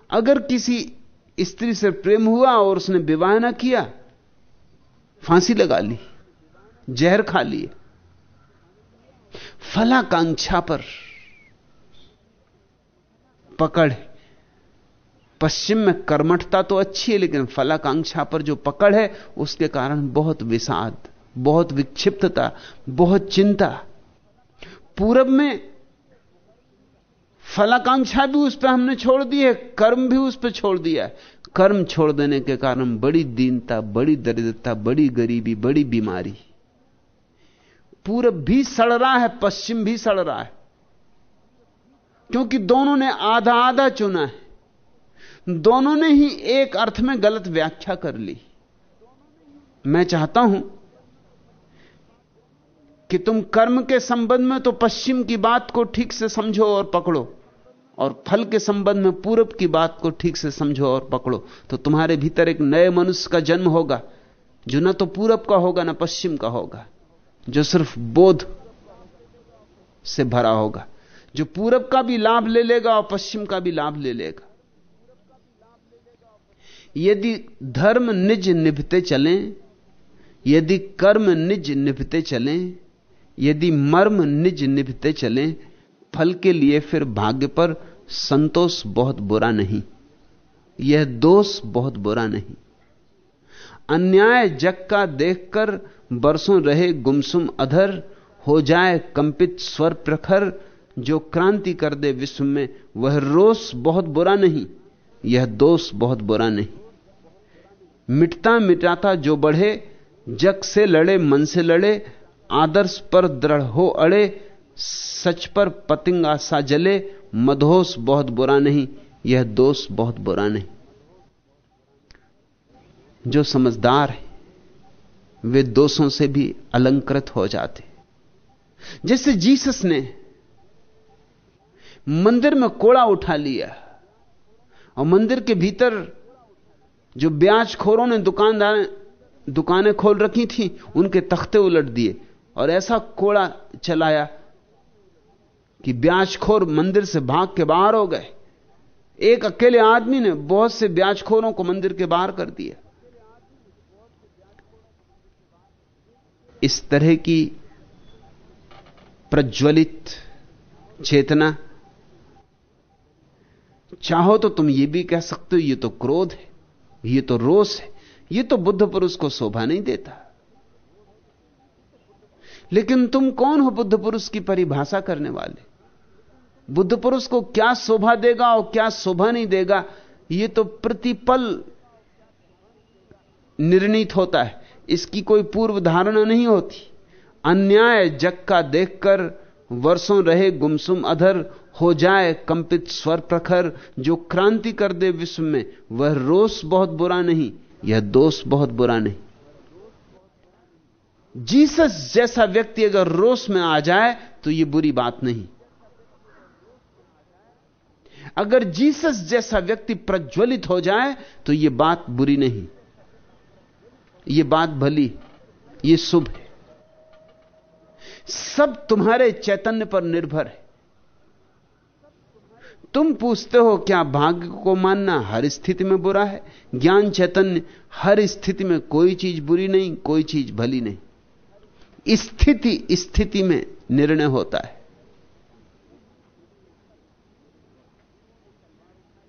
B: अगर किसी स्त्री से प्रेम हुआ और उसने विवाह ना किया, फांसी लगा ली, जहर खा लिए फलाकांक्षा पर पकड़, पश्चिम में कर्मठता तो अच्छी है, लेकिन फलाकांक्षा पर जो पकड़ है, उसके कारण बहुत विषाद, बहुत विक्षिप्तता, बहुत चिंता। पूरब में फलाकांक्षा भी उस पर हमने छोड़ दी है, कर्म भी उस पर छोड़ दिया कर्म छोड़ देने के कारण बड़ी दीनता, बड़ी दरिद्रता, बड़ी गरीबी, बड़ी बीमारी। पूरब भी सड़ रहा है, पश्चिम भी सड़ रहा है। क्योंकि दोनों ने आधा आधा चुना है। दोनों ने ही एक अर्थ में गलत व्याख्या कर ली। मैं चाहता हूँ कि तुम कर्म के संबंध में तो पश्चिम की बात को ठीक से समझो और पकड़ो, और फल के संबंध में पूरब की बात को ठीक से समझो और पकड़ो तो तुम्हारे भीतर एक नए मनुष्य का जन्म होगा, जो ना तो पूरब का होगा, ना पश्चिम का होगा, जो सिर्फ़ बोध से भरा होगा, जो पूरब का भी लाभ ले लेगा और पश्चिम का भी लाभ ले लेगा। यदि धर्म निज निभते चलें, यदि कर्म निज निभते चलें यदि मर्म निज निभते चले, फल के लिए फिर भाग्य पर संतोष बहुत बुरा नहीं। यह दोष बहुत बुरा नहीं। अन्याय जग का देखकर बरसों रहे गुमसुम अधर, हो जाए कंपित स्वर प्रखर, जो क्रांति कर दे विश्व में, वह रोष बहुत बुरा नहीं, यह दोष बहुत बुरा नहीं। मिटता मिटाता जो बढ़े, जग से लड़े, मन से लड़े आदर्श पर दृढ़ हो अड़े, सच पर पतिंगा सा जले मधोस बहुत बुरा नहीं, यह दोष बहुत बुरा नहीं। जो समझदार है, वे दोषों से भी अलंकृत हो जाते। जैसे जीसस ने मंदिर में कोड़ा उठा लिया, और मंदिर के भीतर जो ब्याज खोरों ने दुकानदार, दुकानें खोल रखी थी, उनके तख्ते उलट दिए। और ऐसा कोड़ा चलाया कि ब्याजखोर मंदिर से भाग के बाहर हो गए। एक अकेले आदमी ने बहुत से ब्याजखोरों को मंदिर के बाहर कर दिया। इस तरह की प्रज्वलित चेतना। चाहो तो तुम ये भी कह सकते हो, ये तो क्रोध है, ये तो रोष है, ये तो बुद्ध पुरुष को शोभा नहीं देता। लेकिन तुम कौन हो बुद्ध पुरुष की परिभाषा करने वाले? बुद्ध पुरुष को क्या शोभा देगा और क्या शोभा नहीं देगा? यह तो प्रतिपल निर्णित होता है। इसकी कोई पूर्व धारणा नहीं होती। अन्याय जग का देखकर वर्षों रहे गुमसुम अधर, हो जाए कंपित स्वर प्रखर, जो क्रांति कर दे विश्व में, वह रोष बहुत बुरा नहीं, यह दोष बहुत बुरा नहीं। जीसस जैसा व्यक्ति अगर रोष में आ जाए तो यह बुरी बात नहीं। अगर जीसस जैसा व्यक्ति प्रज्वलित हो जाए तो यह बात बुरी नहीं। यह बात भली यह शुभ है। सब तुम्हारे चैतन्य पर निर्भर है। तुम पूछते हो, क्या भाग्य को मानना हर स्थिति में बुरा है? ज्ञान चैतन्य, हर स्थिति में कोई चीज़ बुरी नहीं, कोई चीज़ भली नहीं। स्थिति स्थिति में निर्णय होता है।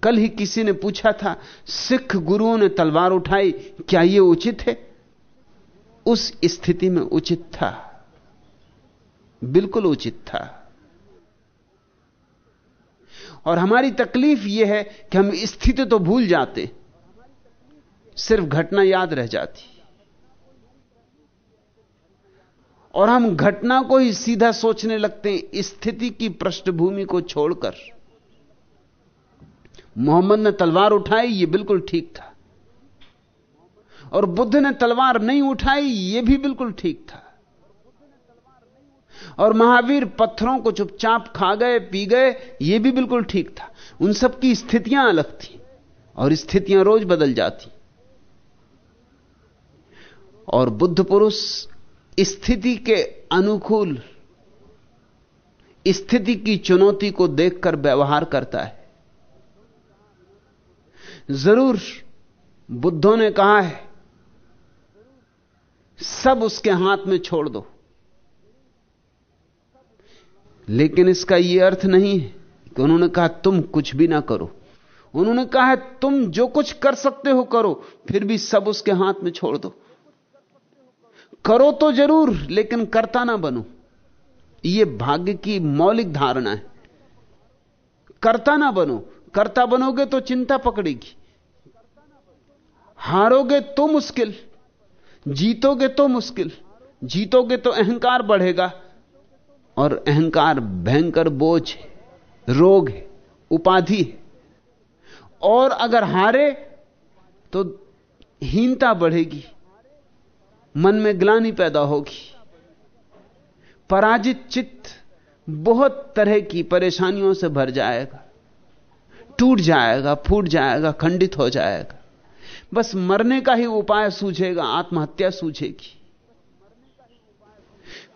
B: कल ही किसी ने पूछा था, सिख गुरुओं ने तलवार उठाई, क्या यह उचित है? उस स्थिति में उचित था। बिल्कुल उचित था। और हमारी तकलीफ़ यह है कि हम स्थिति तो भूल जाते, सिर्फ़ घटना याद रह जाती। और हम घटना को ही सीधा सोचने लगते हैं स्थिति की पृष्ठभूमि को छोड़कर। मोहम्मद ने तलवार उठाई यह बिल्कुल ठीक था। और बुद्ध ने तलवार नहीं उठाई यह भी बिल्कुल ठीक था। और महावीर पत्थरों को चुपचाप खा गए, पी गए यह भी बिल्कुल ठीक था। उन सब की स्थितियाँ अलग थी, और स्थितियाँ रोज बदल जाती। और बुद्ध पुरुष स्थिति के अनुकूल, स्थिति की चुनौती को देखकर व्यवहार करता है। ज़रूर बुद्धों ने कहा है, सब उसके हाथ में छोड़ दो। लेकिन इसका यह अर्थ नहीं है कि उन्होंने कहा, तुम कुछ भी ना करो। उन्होंने कहा है, तुम जो कुछ कर सकते हो करो, फिर भी सब उसके हाथ में छोड़ दो। करो तो ज़रूर, लेकिन करता ना बनो। यह भाग्य की मौलिक धारणा है। करता ना बनो। करता बनोगे तो चिंता पकड़ेगी। हारोगे तो मुश्किल। जीतोगे तो मुश्किल। जीतोगे तो अहंकार बढ़ेगा। और अहंकार भयंकर बोझ है, रोग है, उपाधि है। और अगर हारे तो हीनता बढ़ेगी। मन में ग्लानी पैदा होगी। पराजित चित्त बहुत तरह की परेशानियों से भर जाएगा। टूट जाएगा, फूट जाएगा, खंडित हो जाएगा। बस मरने का ही उपाय सूझेगा, आत्महत्या सूझेगी।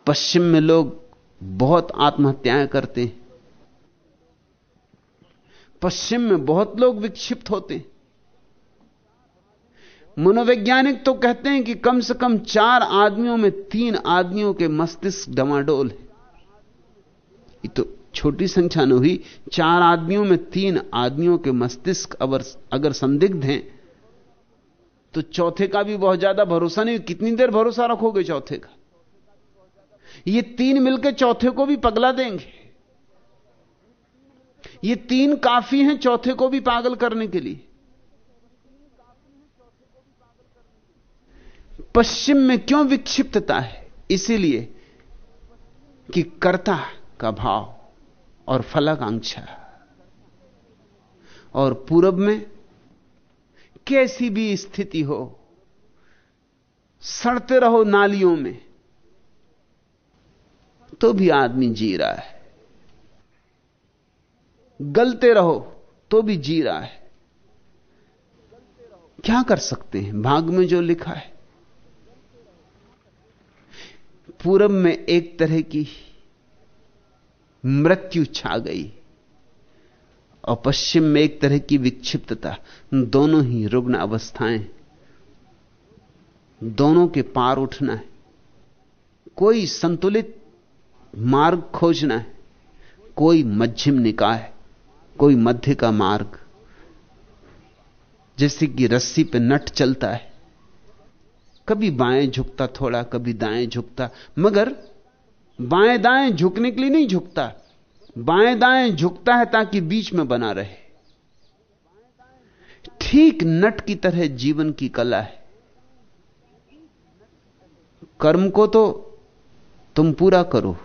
B: पश्चिम में लोग बहुत आत्महत्याएँ करते हैं। पश्चिम में बहुत लोग विक्षिप्त होते हैं। मनोवैज्ञानिक तो कहते हैं कि कम से कम चार आदमियों में तीन आदमियों के मस्तिष्क डमाडोल है। ये तो छोटी संख्या न हुई। चार आदमियों में तीन आदमियों के मस्तिष्क अगर अगर संदिग्ध हैं तो चौथे का भी बहुत ज़्यादा भरोसा नहीं। कितनी देर भरोसा रखोगे चौथे का? ये तीन मिलकर चौथे को भी पगला देंगे। ये तीन काफ़ी हैं चौथे को भी पागल करने के लिए। पश्चिम में क्यों विक्षिप्तता है? इसीलिए कि कर्ता का भाव और फलाकांक्षा। और पूरब में कैसी भी स्थिति हो, सड़ते रहो नालियों में तो भी आदमी जी रहा है। गलते रहो तो भी जी रहा है। क्या कर सकते हैं? भाग में जो लिखा है। पूरब में एक तरह की मृत्यु छा गई। और पश्चिम में एक तरह की विक्षिप्तता। दोनों ही रुग्ण अवस्थाएँ। दोनों के पार उठना है। कोई संतुलित मार्ग खोजना है। कोई मध्यम निकाय कोई मध्य का मार्ग। जैसे कि रस्सी पे नट चलता है। कभी बाएँ झुकता, थोड़ा कभी दाएँ झुकता, मगर बाएँ दाएँ झुकने के लिए नहीं झुकता। बाएँ दाएँ झुकता है ताकि बीच में बना रहे। ठीक नट की तरह जीवन की कला है। कर्म को तो तुम पूरा करो,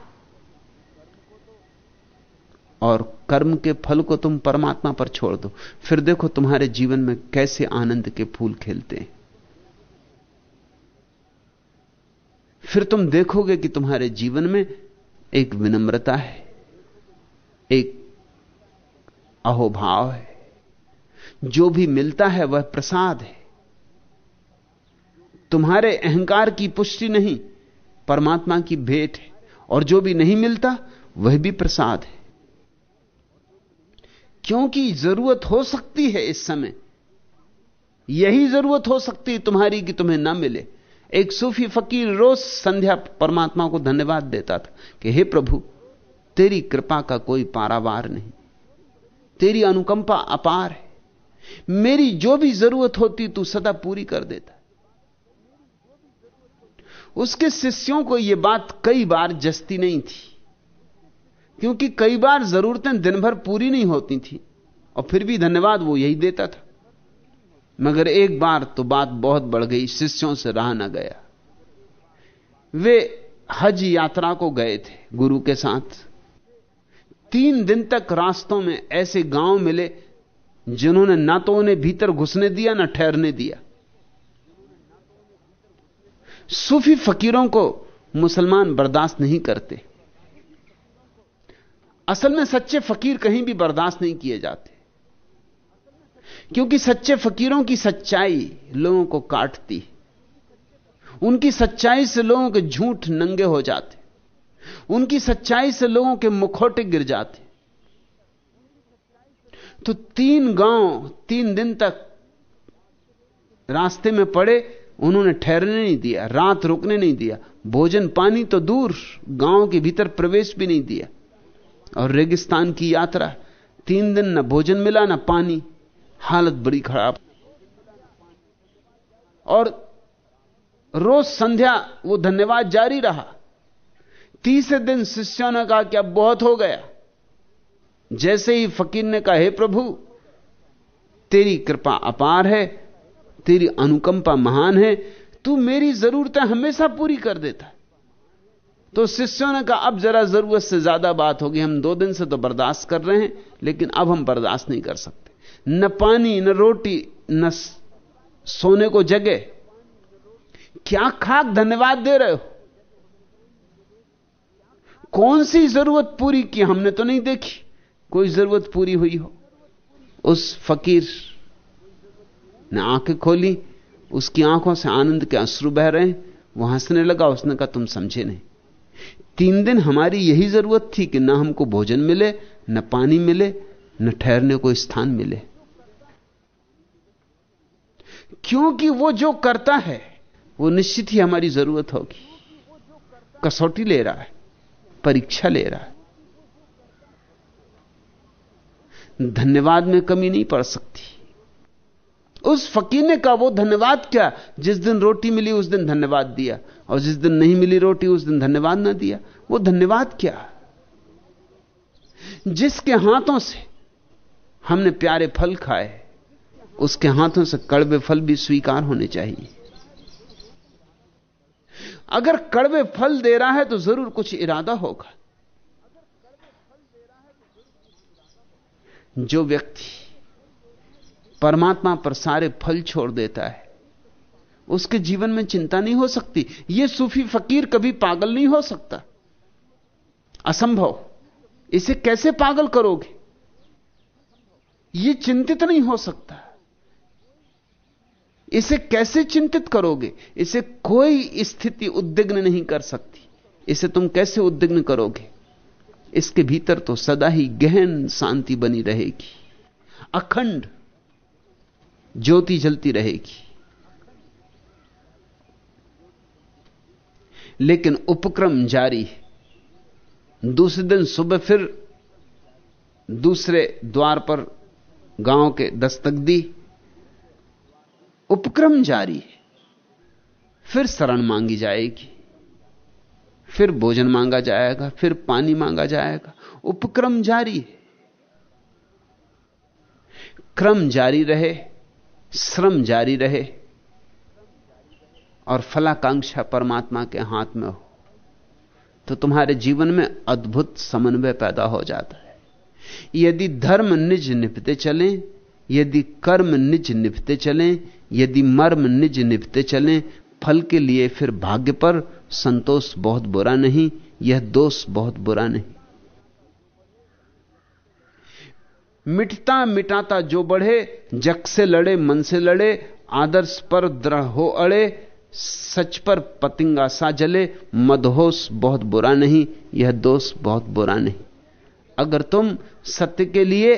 B: और कर्म के फल को तुम परमात्मा पर छोड़ दो। फिर देखो तुम्हारे जीवन में कैसे आनंद के फूल खेलते हैं। फिर तुम देखोगे कि तुम्हारे जीवन में एक विनम्रता है, एक अहोभाव है। जो भी मिलता है वह प्रसाद है। तुम्हारे अहंकार की पुष्टि नहीं, परमात्मा की भेंट है, और जो भी नहीं मिलता, वह भी प्रसाद है। क्योंकि ज़रूरत हो सकती है इस समय, यही ज़रूरत हो सकती है तुम्हारी कि तुम्हें ना मिले। एक सूफी फकीर रोज संध्या परमात्मा को धन्यवाद देता था कि, हे प्रभु, तेरी कृपा का कोई पारावार नहीं। तेरी अनुकंपा अपार है। मेरी जो भी ज़रूरत होती, तू सदा पूरी कर देता। उसके शिष्यों को यह बात कई बार जस्ती नहीं थी, क्योंकि कई बार जरूरतें दिन भर पूरी नहीं होती थी, और फिर भी धन्यवाद वो यही देता था। मगर एक बार तो बात बहुत बढ़ गई, शिष्यों से रहा न गया। वे हज यात्रा को गए थे गुरु के साथ। तीन दिन तक रास्तों में ऐसे गाँव मिले जिन्होंने ना तो उन्हें भीतर घुसने दिया, ना ठहरने दिया। सूफी फकीरों को मुसलमान बर्दाश्त नहीं करते। असल में सच्चे फकीर कहीं भी बर्दाश्त नहीं किए जाते। क्योंकि सच्चे फकीरों की सच्चाई लोगों को काटती उनकी सच्चाई से लोगों के झूठ नंगे हो जाते उनकी सच्चाई से लोगों के मुखौटे गिर जाते तो तीन गाँव तीन दिन तक रास्ते में पड़े, उन्होंने ठहरने नहीं दिया, रात रुकने नहीं दिया। भोजन पानी तो दूर, गाँव के भीतर प्रवेश भी नहीं दिया। और रेगिस्तान की यात्रा, तीन दिन ना भोजन मिला ना पानी। हालत बड़ी खराब। और रोज संध्या, वो धन्यवाद जारी रहा। तीसरे दिन शिष्यों ने कहा कि अब बहुत हो गया। जैसे ही फकीर ने कहा, हे प्रभु, तेरी कृपा अपार है, तेरी अनुकंपा महान है, तू मेरी जरूरतें हमेशा पूरी कर देता है। तो शिष्यों ने कहा, अब जरा ज़रूरत से ज़्यादा बात होगी, हम दो दिन से तो बर्दाश्त कर रहे हैं, लेकिन अब हम बर्दाश्त नहीं कर सकते। न पानी, न रोटी, न सोने को जगह। क्या खाक धन्यवाद दे रहे हो? कौन सी ज़रूरत पूरी की हमने तो नहीं देखी? कोई ज़रूरत पूरी हुई हो? उस फकीर ने आँखें खोली, उसकी आँखों से आनंद के अश्रु बह रहे हैं। वो हंसने लगा, उसने कहा, तुम समझे नहीं। तीन दिन हमारी यही ज़रूरत थी कि ना हमको भोजन मिले, न पानी मिले, न ठहरने को स्थान मिले। क्योंकि वो जो करता है, वो निश्चित ही हमारी ज़रूरत होगी। कसौटी ले रहा है, परीक्षा ले रहा है। धन्यवाद में कमी नहीं पड़ सकती। उस फकीने का वो धन्यवाद क्या? जिस दिन रोटी मिली, उस दिन धन्यवाद दिया। और जिस दिन नहीं मिली रोटी, उस दिन धन्यवाद ना दिया। वो धन्यवाद क्या? जिसके हाथों से हमने प्यारे फल खाए उसके हाथों से कड़वे फल भी स्वीकार होने चाहिए। अगर कड़वे फल दे रहा है तो ज़रूर कुछ इरादा होगा। जो व्यक्ति परमात्मा पर सारे फल छोड़ देता है, उसके जीवन में चिंता नहीं हो सकती। यह सूफी फकीर कभी पागल नहीं हो सकता। असंभव। इसे कैसे पागल करोगे? यह चिंतित नहीं हो सकता। इसे कैसे चिंतित करोगे? इसे कोई स्थिति उद्विग्न नहीं कर सकती। इसे तुम कैसे उद्विग्न करोगे? इसके भीतर तो सदा ही गहन शांति बनी रहेगी। अखंड ज्योति जलती रहेगी। लेकिन उपक्रम जारी है। दूसरे दिन सुबह फिर दूसरे द्वार पर गाँव के दस्तक दी। उपक्रम जारी है। फिर शरण मांगी जाएगी। फिर भोजन मांगा जाएगा, फिर पानी मांगा जाएगा। उपक्रम जारी है। क्रम जारी रहे, श्रम जारी रहे और फलाकांक्षा परमात्मा के हाथ में हो तो तुम्हारे जीवन में अद्भुत समन्वय पैदा हो जाता है। यदि धर्म निज निपते चलें, यदि कर्म निज निपते चलें यदि मर्म निज निपते चलें, फल के लिए फिर भाग्य पर संतोष बहुत बुरा नहीं, यह दोष बहुत बुरा नहीं। मिटता मिटाता जो बढ़े, जग से लड़े, मन से लड़े, आदर्श पर द्रह हो अड़े, सच पर पतिंगा सा जले, मदहोश बहुत बुरा नहीं, यह दोष बहुत बुरा नहीं। अगर तुम सत्य के लिए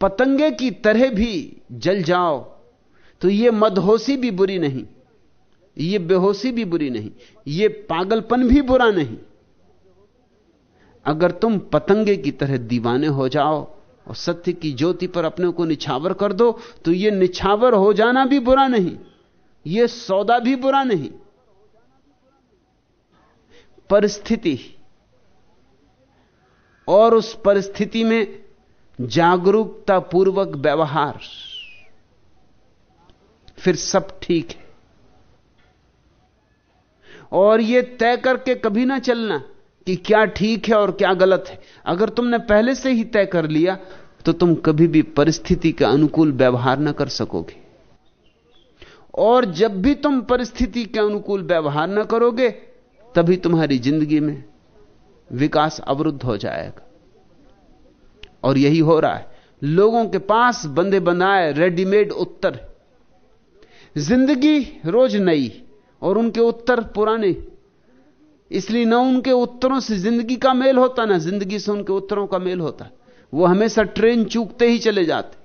B: पतंगे की तरह भी जल जाओ तो यह मदहोशी भी बुरी नहीं यह बेहोशी भी बुरी नहीं यह पागलपन भी बुरा नहीं। अगर तुम पतंगे की तरह दीवाने हो जाओ और सत्य की ज्योति पर अपने को निछावर कर दो तो यह निछावर हो जाना भी बुरा नहीं यह सौदा भी बुरा नहीं। परिस्थिति, और उस परिस्थिति में जागरूकता पूर्वक व्यवहार। फिर सब ठीक है। और यह तय करके कभी ना चलना कि क्या ठीक है और क्या गलत है। अगर तुमने पहले से ही तय कर लिया तो तुम कभी भी परिस्थिति के अनुकूल व्यवहार ना कर सकोगे। और जब भी तुम परिस्थिति के अनुकूल व्यवहार ना करोगे, तभी तुम्हारी ज़िंदगी में विकास अवरुद्ध हो जाएगा। और यही हो रहा है। लोगों के पास बंदे बनाए, रेडीमेड उत्तर। ज़िंदगी रोज नई और उनके उत्तर पुराने। इसलिए ना उनके उत्तरों से ज़िंदगी का मेल होता, ना ज़िंदगी से उनके उत्तरों का मेल होता। वो हमेशा ट्रेन चूकते ही चले जाते।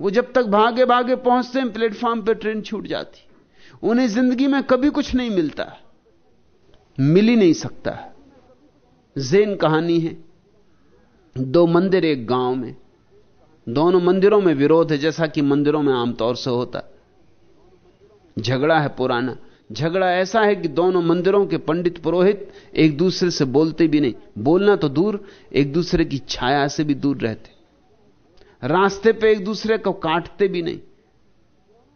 B: वो जब तक भागे भागे पहुँचते हैं, प्लेटफॉर्म पर ट्रेन छूट जाती। उन्हें ज़िंदगी में कभी कुछ नहीं मिलता। मिल ही नहीं सकता। जेन कहानी है। दो मंदिर एक गाँव में। दोनों मंदिरों में विरोध है, जैसा कि मंदिरों में आमतौर से होता। झगड़ा है पुराना। झगड़ा ऐसा है कि दोनों मंदिरों के पंडित पुरोहित एक दूसरे से बोलते भी नहीं। बोलना तो दूर, एक दूसरे की छाया से भी दूर रहते। रास्ते पे एक दूसरे को काटते भी नहीं।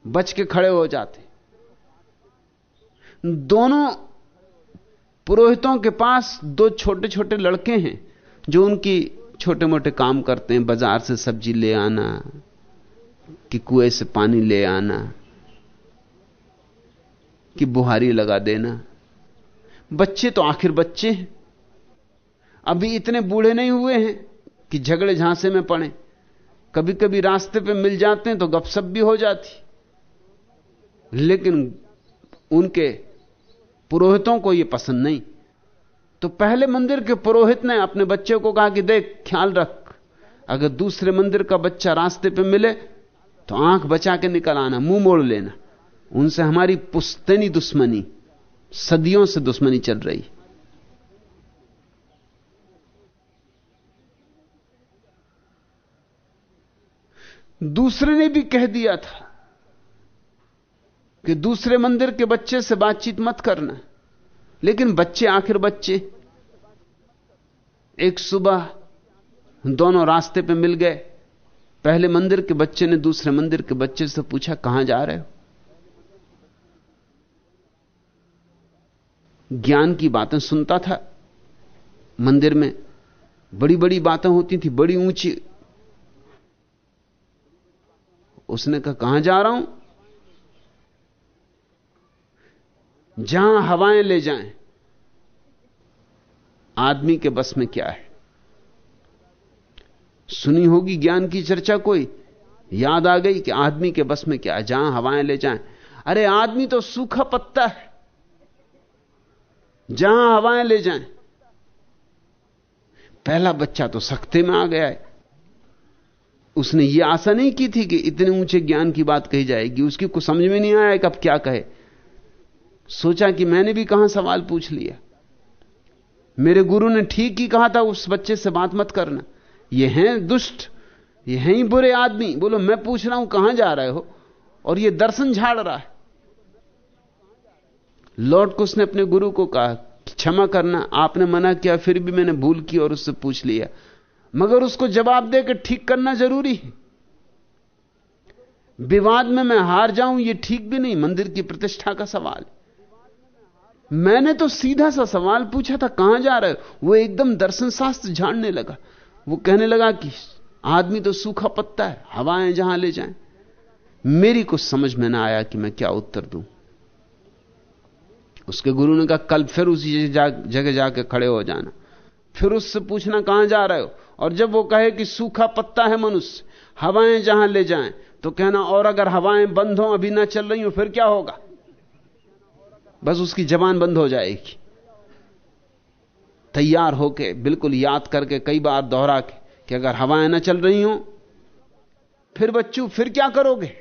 B: बच के खड़े हो जाते। दोनों पुरोहितों के पास दो छोटे छोटे लड़के हैं, जो उनकी छोटे मोटे काम करते हैं, बाज़ार से सब्ज़ी ले आना, कि कुएँ से पानी ले आना। कि बुहारी लगा देना। बच्चे तो आखिर बच्चे हैं। अभी इतने बूढ़े नहीं हुए हैं कि झगड़े झांसे में पड़े। कभी कभी रास्ते पे मिल जाते हैं तो गपशप भी हो जाती। लेकिन उनके पुरोहितों को यह पसंद नहीं। तो पहले मंदिर के पुरोहित ने अपने बच्चे को कहा कि देख, ख्याल रख। अगर दूसरे मंदिर का बच्चा रास्ते पे मिले तो आँख बचा के निकल आना, मुँह मोड़ लेना। उनसे हमारी पुश्तनी दुश्मनी, सदियों से दुश्मनी चल रही। दूसरे ने भी कह दिया था कि दूसरे मंदिर के बच्चे से बातचीत मत करना। लेकिन बच्चे, आखिर बच्चे, एक सुबह दोनों रास्ते पे मिल गए। पहले मंदिर के बच्चे ने दूसरे मंदिर के बच्चे से पूछा, कहाँ जा रहे हो? ज्ञान की बातें सुनता था। मंदिर में बड़ी बड़ी बातें होती थी, बड़ी ऊँची। उसने कहा, कहाँ जा रहा हूँ? जहाँ हवाएँ ले जाएँ। आदमी के बस में क्या है? सुनी होगी ज्ञान की चर्चा कोई। याद आ गई कि आदमी के बस में क्या है? जहाँ हवाएँ ले जाएँ। अरे, आदमी तो सूखा पत्ता है। जहाँ हवाएँ ले जाएँ। पहला बच्चा तो सख्ते में आ गया है। उसने यह आशा नहीं की थी कि इतने ऊँचे ज्ञान की बात कही जाएगी। उसकी कुछ समझ में नहीं आया कि अब क्या कहे। सोचा कि मैंने भी कहाँ सवाल पूछ लिया। मेरे गुरु ने ठीक ही कहा था, उस बच्चे से बात मत करना। ये हैं दुष्ट, ये हैं ही बुरे आदमी। बोलो, मैं पूछ रहा हूँ, कहाँ जा रहे हो? और ये दर्शन झाड़ रहा है। लौट को उसने अपने गुरु को कहा क्षमा करना, आपने मना किया, फिर भी मैंने भूल की और उससे पूछ लिया। मगर उसको जवाब देकर ठीक करना ज़रूरी है। विवाद में मैं हार जाऊँ यह ठीक भी नहीं, मंदिर की प्रतिष्ठा का सवाल मैंने तो सीधा सा सवाल पूछा था, कहाँ जा रहे हो? वो एकदम दर्शन शास्त्र झाड़ने लगा। वो कहने लगा कि आदमी तो सूखा पत्ता है, हवाएँ जहाँ ले जाएँ। मेरी कुछ समझ में ना आया कि मैं क्या उत्तर दूँ। उसके गुरु ने कहा, कल फिर उसी जगह जाके खड़े हो जाना। फिर उससे पूछना, कहाँ जा रहे हो? और जब वो कहे कि सूखा पत्ता है मनुष्य, हवाएँ जहाँ ले जाएँ तो कहना, और अगर हवाएँ बंद हो, अभी ना चल रही हो, फिर क्या होगा? बस उसकी जबान बंद हो जाएगी। तैयार होके, बिल्कुल याद करके, कई बार दोहरा के, कि अगर हवाएँ ना चल रही हो, फिर बच्चू, फिर क्या करोगे?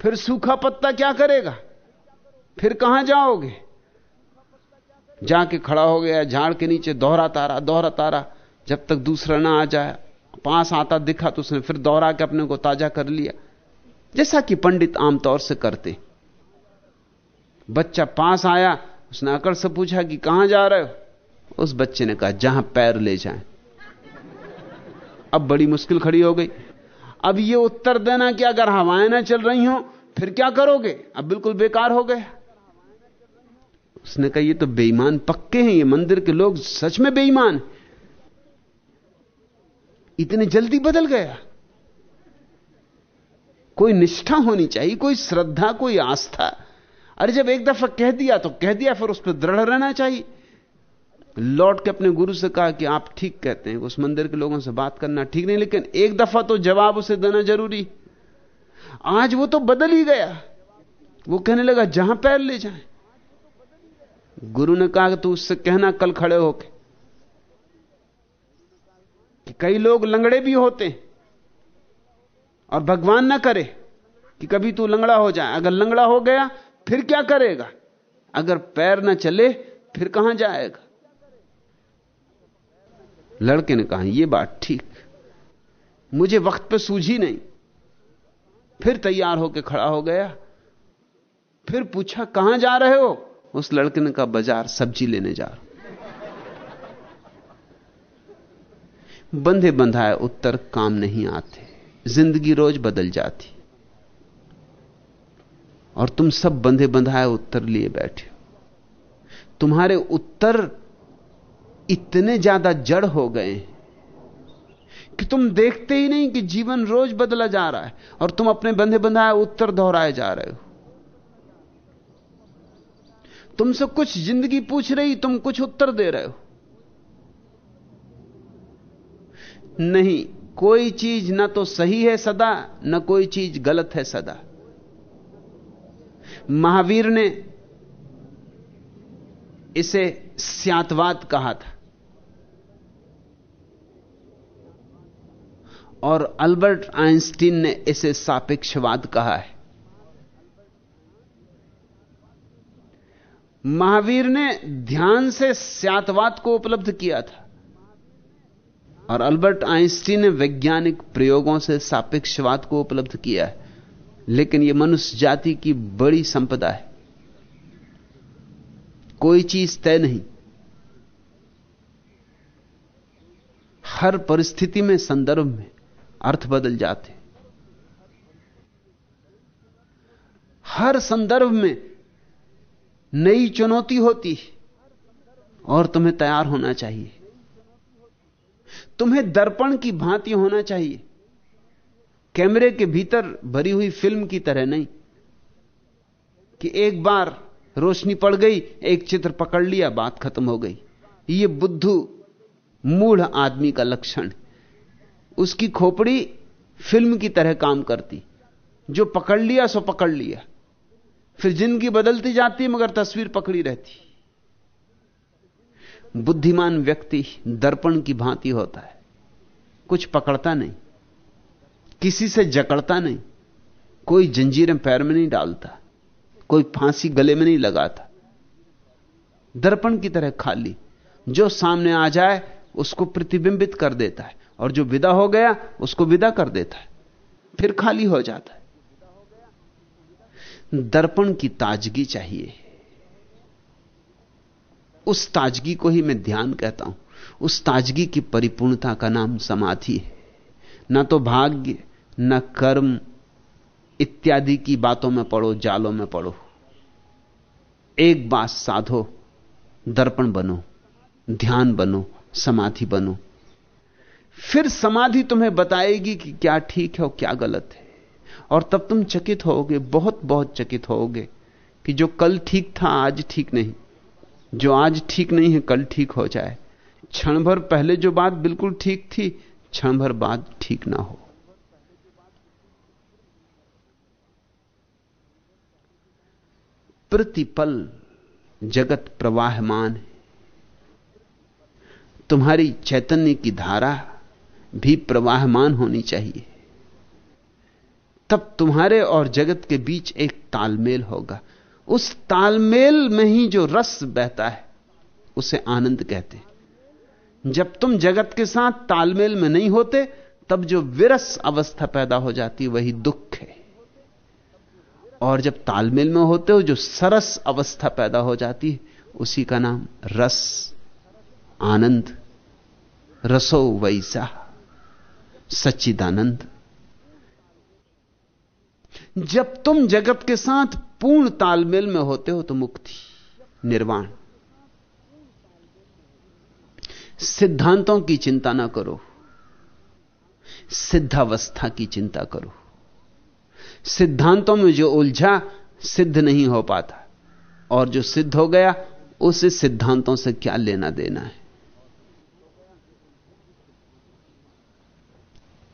B: फिर सूखा पत्ता क्या करेगा? फिर कहाँ जाओगे? जाके खड़ा हो गया, झाड़ के नीचे दोहरा तारा दोहरा तारा। जब तक दूसरा ना आ जाए पास आता दिखा तो उसने फिर दोहरा के अपने को ताज़ा कर लिया। जैसा कि पंडित आमतौर से करते। बच्चा पास आया, उसने अकड़ से पूछा कि कहाँ जा रहे हो? उस बच्चे ने कहा, जहाँ पैर ले जाए। अब बड़ी मुश्किल खड़ी हो गई। अब यह उत्तर देना कि अगर हवाएँ ना चल रही हो, फिर क्या करोगे? अब बिल्कुल बेकार हो गया। उसने कहा, ये तो बेईमान पक्के हैं, ये मंदिर के लोग सच में बेईमान इतने जल्दी बदल गया। कोई निष्ठा होनी चाहिए, कोई श्रद्धा, कोई आस्था। अरे जब एक दफ़ा कह दिया तो कह दिया, फिर उस पर दृढ़ रहना चाहिए। लौट के अपने गुरु से कहा कि आप ठीक कहते हैं, उस मंदिर के लोगों से बात करना ठीक नहीं, लेकिन एक दफ़ा तो जवाब उसे देना ज़रूरी। आज वो तो बदल ही गया। वो कहने लगा, जहाँ पैर ले जाए गुरु ने कहा कि तू उससे कहना, कल खड़े होके। कि कई लोग लंगड़े भी होते हैं और भगवान ना करे कि कभी तू लंगड़ा हो जाए। अगर लंगड़ा हो गया, फिर क्या करेगा? अगर पैर ना चले, फिर कहाँ जाएगा? लड़के ने कहा यह बात ठीक। मुझे वक्त पे सूझी नहीं। फिर तैयार होकर खड़ा हो गया। फिर पूछा, कहाँ जा रहे हो? उस लड़के ने कहा, बाज़ार सब्ज़ी लेने जा रहा बंधे बंधाए उत्तर, काम नहीं आते, ज़िंदगी रोज बदल जाती। और तुम सब बंधे बंधाए उत्तर लिए बैठे तुम्हारे उत्तर इतने ज़्यादा जड़ हो गए कि तुम देखते ही नहीं कि जीवन रोज बदला जा रहा है और तुम अपने बंधे बंधाए उत्तर दोहराए जा रहे हो। तुमसे कुछ ज़िंदगी पूछ रही, तुम कुछ उत्तर दे रहे हो। नहीं, कोई चीज़ ना तो सही है सदा, न कोई चीज़ गलत है सदा। महावीर ने इसे स्यातवाद कहा था। और अल्बर्ट आइंस्टीन ने इसे सापेक्षवाद कहा है। महावीर ने ध्यान से स्यातवाद को उपलब्ध किया था। और अल्बर्ट आइंस्टीन ने वैज्ञानिक प्रयोगों से सापेक्षवाद को उपलब्ध किया है। लेकिन यह मनुष्य जाति की बड़ी संपदा है। कोई चीज़ तय नहीं। हर परिस्थिति में संदर्भ में अर्थ बदल जाते। हर संदर्भ में नई चुनौती होती और तुम्हें तैयार होना चाहिए। तुम्हें दर्पण की भांति होना चाहिए। कैमरे के भीतर भरी हुई फ़िल्म की तरह नहीं कि एक बार रोशनी पड़ गई, एक चित्र पकड़ लिया, बात खत्म हो गई। यह बुद्धू मूढ़ आदमी का लक्षण उसकी खोपड़ी फ़िल्म की तरह काम करती। जो पकड़ लिया, सो पकड़ लिया। फिर ज़िंदगी बदलती जाती, मगर तस्वीर पकड़ी रहती। बुद्धिमान व्यक्ति दर्पण की भांति होता है। कुछ पकड़ता नहीं, किसी से जकड़ता नहीं, कोई जंजीरें पैर में नहीं डालता, कोई फांसी गले में नहीं लगाता। दर्पण की तरह खाली, जो सामने आ जाए, उसको प्रतिबिंबित कर देता है, और जो विदा हो गया, उसको विदा कर देता है। फिर खाली हो जाता है। दर्पण की ताजगी चाहिए। उस ताजगी को ही मैं ध्यान कहता हूँ। उस ताजगी की परिपूर्णता का नाम समाधि है। ना तो भाग्य, न कर्म, इत्यादि की बातों में पढ़ो, जालों में पढ़ो। एक बात साधो, दर्पण बनो, ध्यान बनो, समाधि बनो। फिर समाधि तुम्हें बताएगी कि क्या ठीक है और क्या गलत है। और तब तुम चकित होगे बहुत बहुत चकित होगे कि जो कल ठीक था, आज ठीक नहीं। जो आज ठीक नहीं है, कल ठीक हो जाए। क्षण भर पहले जो बात बिल्कुल ठीक थी क्षण भर बाद ठीक ना हो। प्रतिपल जगत प्रवाहमान है। तुम्हारी चैतन्य की धारा भी प्रवाहमान होनी चाहिए। तब तुम्हारे और जगत के बीच एक तालमेल होगा। उस तालमेल में ही जो रस बहता है, उसे आनंद कहते जब तुम जगत के साथ तालमेल में नहीं होते, तब जो विरस अवस्था पैदा हो जाती, वही दुख है। और जब तालमेल में होते हो, जो सरस अवस्था पैदा हो जाती है, उसी का नाम रस, आनंद। रसो वैसा, सच्चिदानंद। जब तुम जगत के साथ पूर्ण तालमेल में होते हो तो मुक्ति, निर्वाण। सिद्धांतों की चिंता ना करो। सिद्धावस्था की चिंता करो। सिद्धांतों में जो उलझा, सिद्ध नहीं हो पाता। और जो सिद्ध हो गया, उसे सिद्धांतों से क्या लेना देना है?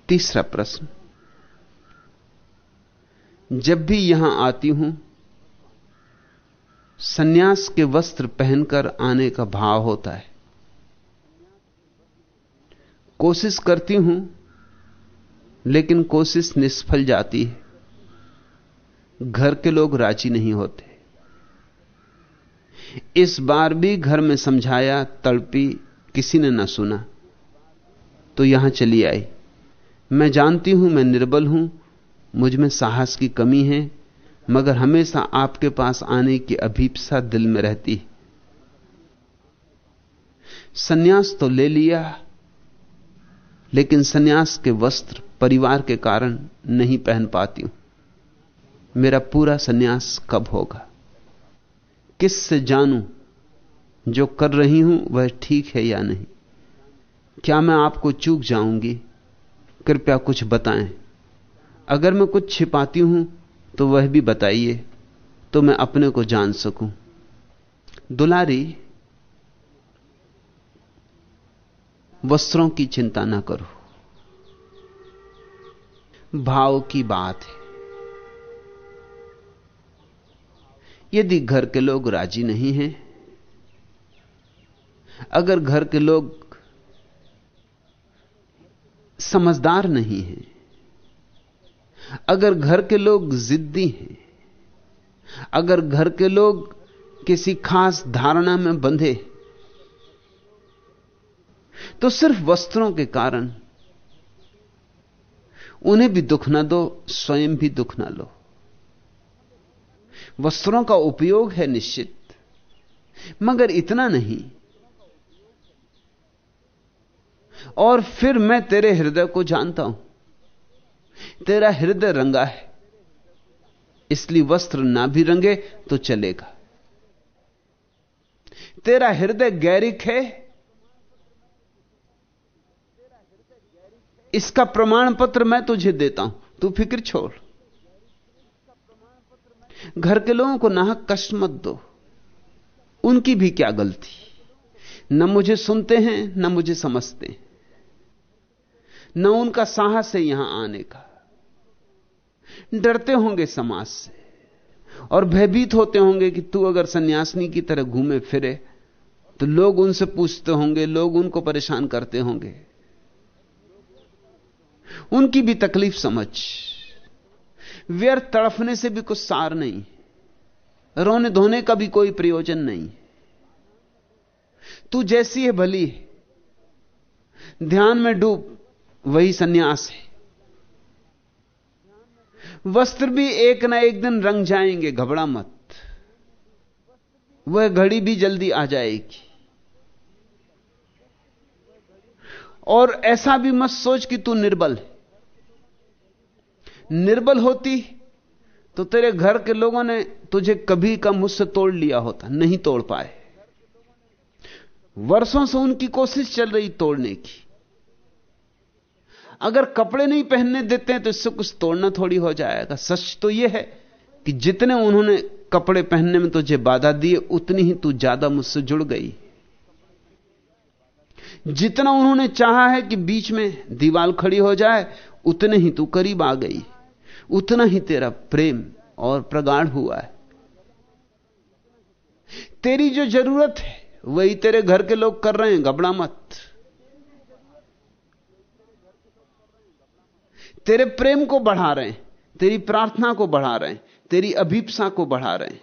B: तीसरा प्रश्न। जब भी यहाँ आती हूँ, सन्यास के वस्त्र पहनकर आने का भाव होता है। कोशिश करती हूँ, लेकिन कोशिश निष्फल जाती है। घर के लोग राज़ी नहीं होते। इस बार भी घर में समझाया, तड़पी, किसी ने ना सुना। तो यहाँ चली आई। मैं जानती हूँ, मैं निर्बल हूँ मुझमें साहस की कमी है, मगर हमेशा आपके पास आने की अभीपसा दिल में रहती है। सन्यास तो ले लिया, लेकिन सन्यास के वस्त्र परिवार के कारण नहीं पहन पाती हूँ। मेरा पूरा सन्यास कब होगा? किस से जानूं जो कर रही हूँ वह ठीक है या नहीं? क्या मैं आपको चूक जाऊँगी? कृपया कुछ बताएँ। अगर मैं कुछ छिपाती हूँ तो वह भी बताइए तो मैं अपने को जान सकूँ। दुलारी, वस्त्रों की चिंता ना करो। भाव की बात है। यदि घर के लोग राज़ी नहीं हैं, अगर घर के लोग समझदार नहीं हैं अगर घर के लोग जिद्दी हैं, अगर घर के लोग किसी खास धारणा में बंधे तो सिर्फ़ वस्त्रों के कारण उन्हें भी दुख ना दो, स्वयं भी दुख ना लो। वस्त्रों का उपयोग है निश्चित, मगर इतना नहीं। और फिर मैं तेरे हृदय को जानता हूँ। तेरा हृदय रंगा है, इसलिए वस्त्र ना भी रंगे तो चलेगा। तेरा हृदय गैरिक है, इसका प्रमाण पत्र मैं तुझे देता हूँ, तू फ़िक्र छोड़। घर के लोगों को नाहक कष्ट मत दो, उनकी भी क्या गलती। न मुझे सुनते हैं, न मुझे समझते हैं, न उनका साहस है यहाँ आने का। डरते होंगे समाज से और भयभीत होते होंगे कि तू अगर सन्यासिनी की तरह घूमे फिरे तो लोग उनसे पूछते होंगे, लोग उनको परेशान करते होंगे। उनकी भी तकलीफ़ समझ। व्यर्थ तड़फने से भी कुछ सार नहीं। रोने धोने का भी कोई प्रयोजन नहीं। तू जैसी है, भली ध्यान में डूब, वही सन्यास है। वस्त्र भी एक ना एक दिन रंग जाएँगे, घबरा मत। वह घड़ी भी जल्दी आ जाएगी। और ऐसा भी मत सोच कि तू निर्बल है। निर्बल होती तो तेरे घर के लोगों ने तुझे कभी का मुझसे तोड़ लिया होता, नहीं तोड़ पाए। वर्षों से उनकी कोशिश चल रही तोड़ने की। अगर कपड़े नहीं पहनने देते हैं तो इससे कुछ तोड़ना थोड़ी हो जाएगा। सच तो यह है कि जितने उन्होंने कपड़े पहनने में तुझे बाधा दिए उतनी ही तू ज़्यादा मुझसे जुड़ गई। जितना उन्होंने चाहा है कि बीच में दीवाल खड़ी हो जाए, उतने ही तू करीब आ गई। उतना ही तेरा प्रेम और प्रगाढ़ हुआ है। तेरी जो ज़रूरत है, वही तेरे घर के लोग कर रहे हैं घबरा मत। तेरे प्रेम को बढ़ा रहे हैं, तेरी प्रार्थना को बढ़ा रहे हैं, तेरी अभीपसा को बढ़ा रहे हैं।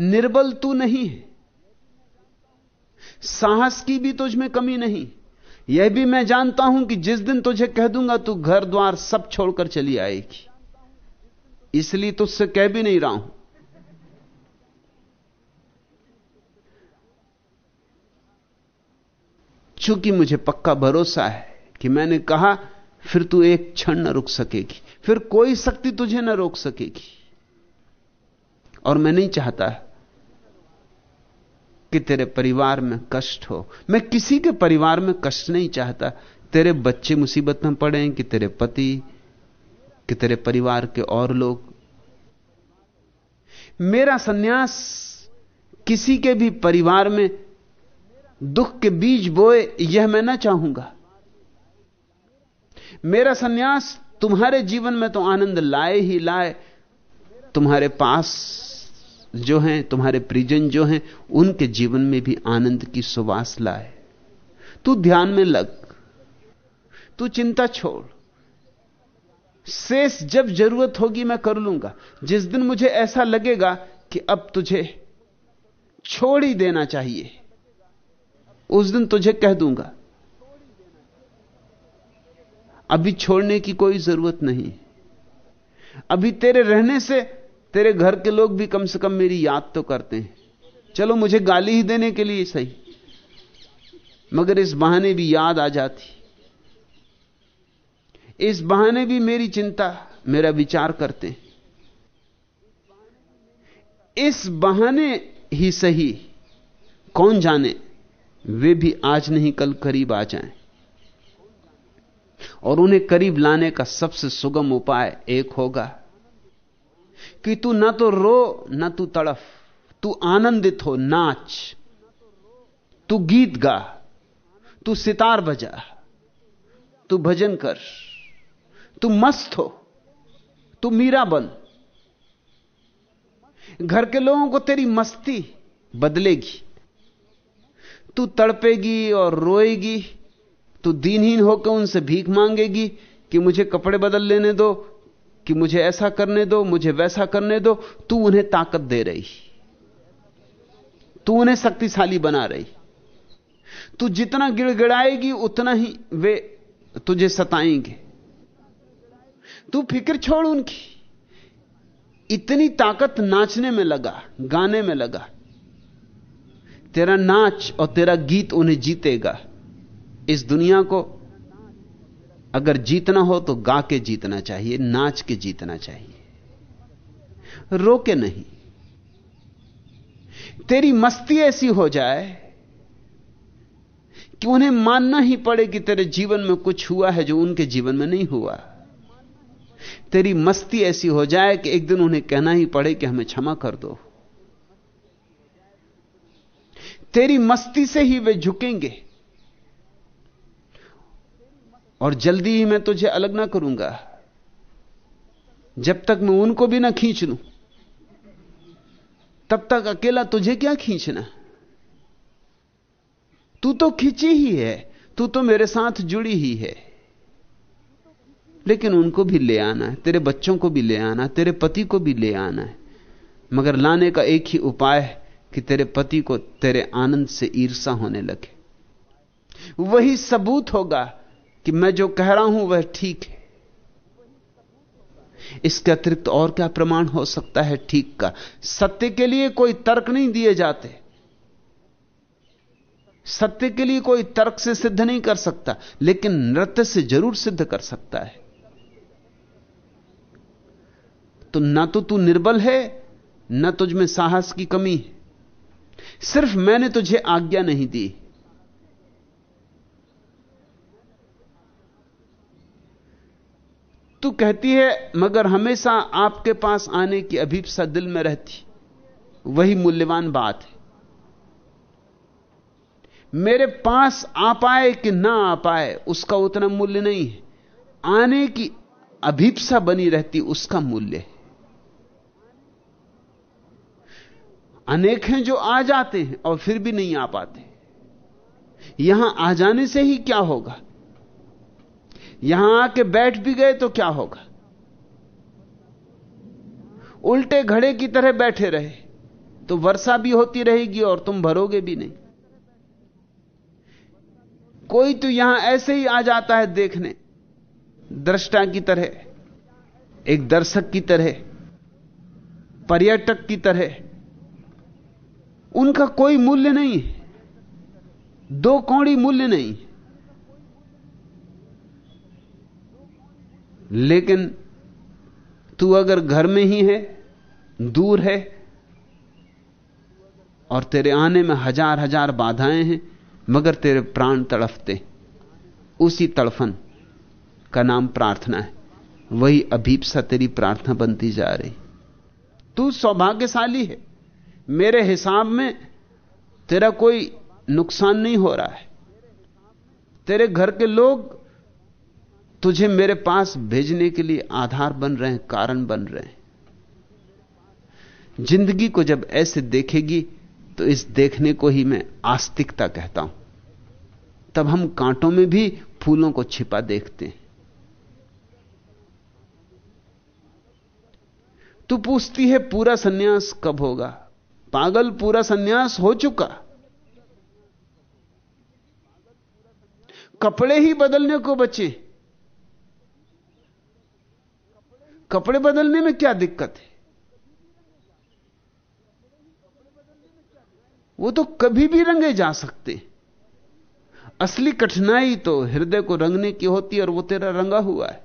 B: निर्बल तू नहीं है। साहस की भी तुझ में कमी नहीं। यह भी मैं जानता हूँ कि जिस दिन तुझे कह दूँगा, तू घर द्वार सब छोड़कर चली आएगी। इसलिए तुझसे कह भी नहीं रहा हूँ। चूँकि मुझे पक्का भरोसा है कि मैंने कहा, फिर तू एक क्षण न रुक सकेगी। फिर कोई शक्ति तुझे न रोक सकेगी। और मैं नहीं चाहता कि तेरे परिवार में कष्ट हो। मैं किसी के परिवार में कष्ट नहीं चाहता। तेरे बच्चे मुसीबत में पड़े कि तेरे पति, कि तेरे परिवार के और लोग। मेरा सन्यास किसी के भी परिवार में दुख के बीज बोए, यह मैं ना चाहूँगा। मेरा सन्यास तुम्हारे जीवन में तो आनंद लाए ही लाए। तुम्हारे पास जो हैं, तुम्हारे परिजन जो हैं, उनके जीवन में भी आनंद की सुवास लाए। तू ध्यान में लग, तू चिंता छोड़। शेष जब ज़रूरत होगी मैं कर लूँगा। जिस दिन मुझे ऐसा लगेगा कि अब तुझे छोड़ ही देना चाहिए, उस दिन तुझे कह दूँगा अभी छोड़ने की कोई ज़रूरत नहीं। अभी तेरे रहने से तेरे घर के लोग भी कम से कम मेरी याद तो करते हैं। चलो मुझे गाली ही देने के लिए सही। मगर इस बहाने भी याद आ जाती। इस बहाने भी मेरी चिंता, मेरा विचार करते इस बहाने ही सही। कौन जाने? वे भी आज नहीं, कल करीब आ जाएँ। और उन्हें करीब लाने का सबसे सुगम उपाय एक होगा कि तू ना तो रो, ना तू तड़फ, तू आनंदित हो, नाच, तू गीत गा, तू सितार बजा, तू भजन कर, तू मस्त हो, तू मीरा बन। घर के लोगों को तेरी मस्ती बदलेगी, तू तड़पेगी और रोएगी तू दीनहीन होकर उनसे भीख मांगेगी कि मुझे कपड़े बदल लेने दो, कि मुझे ऐसा करने दो, मुझे वैसा करने दो, तू उन्हें ताकत दे रही। तू उन्हें शक्तिशाली बना रही। तू जितना गिड़गिड़ाएगी, उतना ही वे तुझे सताएँगे। तू फ़िक्र छोड़ उनकी। इतनी ताकत नाचने में लगा, गाने में लगा। तेरा नाच और तेरा गीत उन्हें जीतेगा। इस दुनिया को अगर जीतना हो तो गा के जीतना चाहिए, नाच के जीतना चाहिए। रो के नहीं। तेरी मस्ती ऐसी हो जाए कि उन्हें मानना ही पड़े कि तेरे जीवन में कुछ हुआ है जो उनके जीवन में नहीं हुआ। तेरी मस्ती ऐसी हो जाए कि एक दिन उन्हें कहना ही पड़े कि हमें क्षमा कर दो। तेरी मस्ती से ही वे झुकेंगे। और जल्दी ही मैं तुझे अलग ना करूँगा। जब तक मैं उनको भी ना खींच लू, तब तक अकेला तुझे क्या खींचना? तू तो खींची ही है, तू तो मेरे साथ जुड़ी ही है। लेकिन उनको भी ले आना है, तेरे बच्चों को भी ले आना तेरे पति को भी ले आना है। मगर लाने का एक ही उपाय है कि तेरे पति को तेरे आनंद से ईर्षा होने लगे। वही सबूत होगा कि मैं जो कह रहा हूँ वह ठीक है। इसके अतिरिक्त और क्या प्रमाण हो सकता है ठीक का? सत्य के लिए कोई तर्क नहीं दिए जाते। सत्य के लिए कोई तर्क से सिद्ध नहीं कर सकता, लेकिन नृत्य से ज़रूर सिद्ध कर सकता है। तो ना तो तू निर्बल है, ना तुझ में साहस की कमी है। सिर्फ़ मैंने तुझे आज्ञा नहीं दी। तू कहती है, मगर हमेशा आपके पास आने की अभीपसा दिल में रहती। वही मूल्यवान बात है। मेरे पास आ पाए कि ना आ पाए उसका उतना मूल्य नहीं है। आने की अभीपसा बनी रहती, उसका मूल्य है। अनेक हैं जो आ जाते हैं और फिर भी नहीं आ पाते। यहाँ आ जाने से ही क्या होगा? यहाँ आके बैठ भी गए तो क्या होगा? उल्टे घड़े की तरह बैठे रहे तो वर्षा भी होती रहेगी और तुम भरोगे भी नहीं। कोई तो यहाँ ऐसे ही आ जाता है देखने, दृष्टा की तरह, एक दर्शक की तरह, पर्यटक की तरह। उनका कोई मूल्य नहीं है, दो कौड़ी मूल्य नहीं लेकिन तू अगर घर में ही है, दूर है, और तेरे आने में हज़ार हज़ार बाधाएँ हैं, मगर तेरे प्राण तड़फते, उसी तड़फन का नाम प्रार्थना है। वही अभीपसा तेरी प्रार्थना बनती जा रही। तू सौभाग्यशाली है। मेरे हिसाब में तेरा कोई नुकसान नहीं हो रहा है। तेरे घर के लोग तुझे मेरे पास भेजने के लिए आधार बन रहे हैं, कारण बन रहे हैं। ज़िंदगी को जब ऐसे देखेगी तो इस देखने को ही मैं आस्तिकता कहता हूँ। तब हम कांटों में भी फूलों को छिपा देखते हैं। तू पूछती है, पूरा सन्यास कब होगा? पागल, पूरा सन्यास हो चुका। कपड़े ही बदलने को बचे। कपड़े बदलने में क्या दिक्कत है? वो तो कभी भी रंगे जा सकते असली कठिनाई तो हृदय को रंगने की होती है और वो तेरा रंगा हुआ है।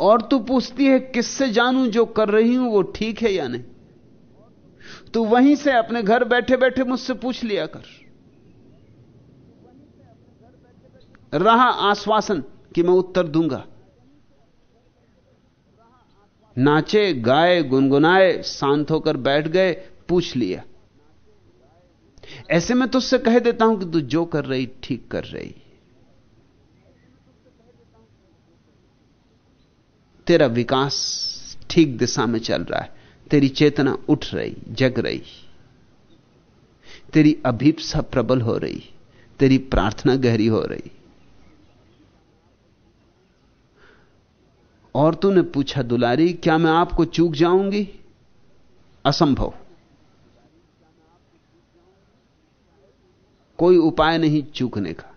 B: और तू पूछती है, किससे जानूं जो कर रही हूँ, वो ठीक है या नहीं? तू वहीं से अपने घर बैठे बैठे मुझसे पूछ लिया कर। रहा आश्वासन कि मैं उत्तर दूँगा। नाचे, गाए, गुनगुनाए, शांत होकर बैठ गए, पूछ लिया। ऐसे में तुझसे कह देता हूँ कि तू जो कर रही, ठीक कर रही। तेरा विकास ठीक दिशा में चल रहा है। तेरी चेतना उठ रही, जग रही। तेरी अभीपसा प्रबल हो रही। तेरी प्रार्थना गहरी हो रही। और तूने पूछा, दुलारी, क्या मैं आपको चूक जाऊँगी? असंभव। कोई उपाय नहीं चूकने का।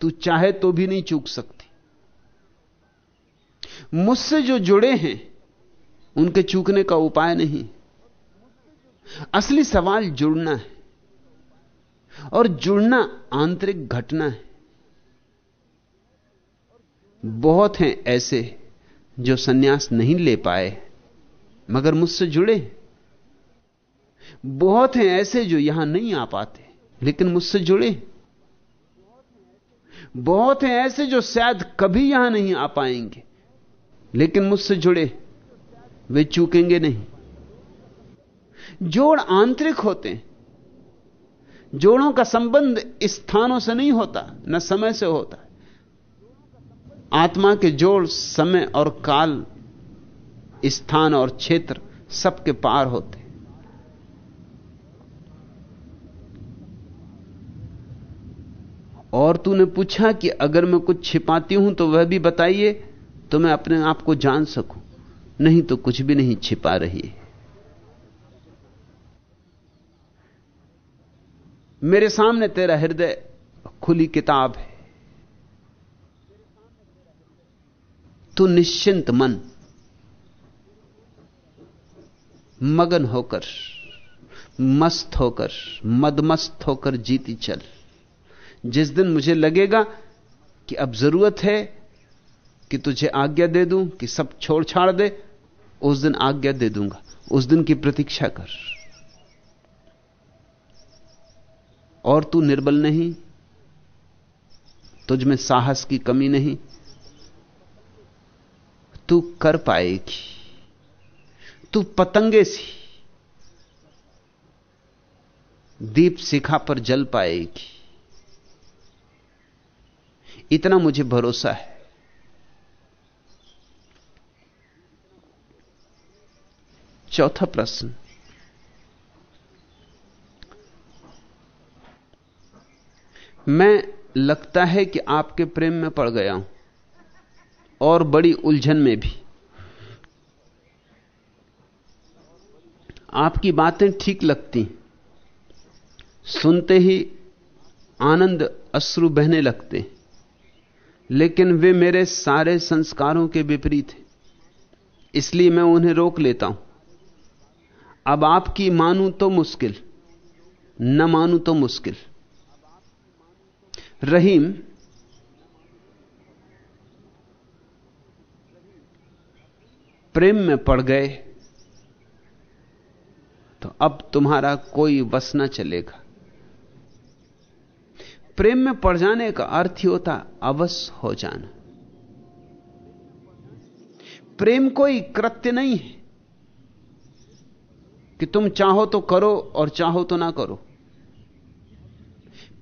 B: तू चाहे तो भी नहीं चूक सकती। मुझसे जो जुड़े हैं, उनके चूकने का उपाय नहीं। असली सवाल जुड़ना है और जुड़ना आंतरिक घटना है। बहुत हैं ऐसे जो सन्यास नहीं ले पाए, मगर मुझसे जुड़े। बहुत हैं ऐसे जो यहाँ नहीं आ पाते, लेकिन मुझसे जुड़े। बहुत हैं ऐसे जो शायद कभी यहाँ नहीं आ पाएँगे, लेकिन मुझसे जुड़े। वे चूकेंगे नहीं। जोड़ आंतरिक होते हैं। जोड़ों का संबंध स्थानों से नहीं होता, न समय से होता। आत्मा के जोड़, समय और काल, स्थान और क्षेत्र सबके पार होते और तूने पूछा कि अगर मैं कुछ छिपाती हूँ तो वह भी बताइए तो मैं अपने आप को जान सकूँ। नहीं तो कुछ भी नहीं छिपा रही है। मेरे सामने तेरा हृदय खुली किताब है। तू निश्चिंत मन, मगन होकर, मस्त होकर, मदमस्त होकर जीती चल। जिस दिन मुझे लगेगा कि अब ज़रूरत है कि तुझे आज्ञा दे दूँ, कि सब छोड़ छाड़ दे, उस दिन आज्ञा दे दूँगा, उस दिन की प्रतीक्षा कर। और तू निर्बल नहीं, तुझ में साहस की कमी नहीं तू कर पाएगी। तू पतंगे सी। दीप शिखा पर जल पाएगी। इतना मुझे भरोसा है। चौथा प्रश्न। मैं लगता है कि आपके प्रेम में पड़ गया हूँ। और बड़ी उलझन में भी। आपकी बातें ठीक लगती, सुनते ही आनंद अश्रु बहने लगते, लेकिन वे मेरे सारे संस्कारों के विपरीत हैं। इसलिए मैं उन्हें रोक लेता हूँ। अब आपकी मानू तो मुश्किल, न मानू तो मुश्किल। रहीम प्रेम में पड़ गए तो अब तुम्हारा कोई वस न चलेगा। प्रेम में पड़ जाने का अर्थ ही होता अवश हो जाना। प्रेम कोई कृत्य नहीं है कि तुम चाहो तो करो और चाहो तो ना करो।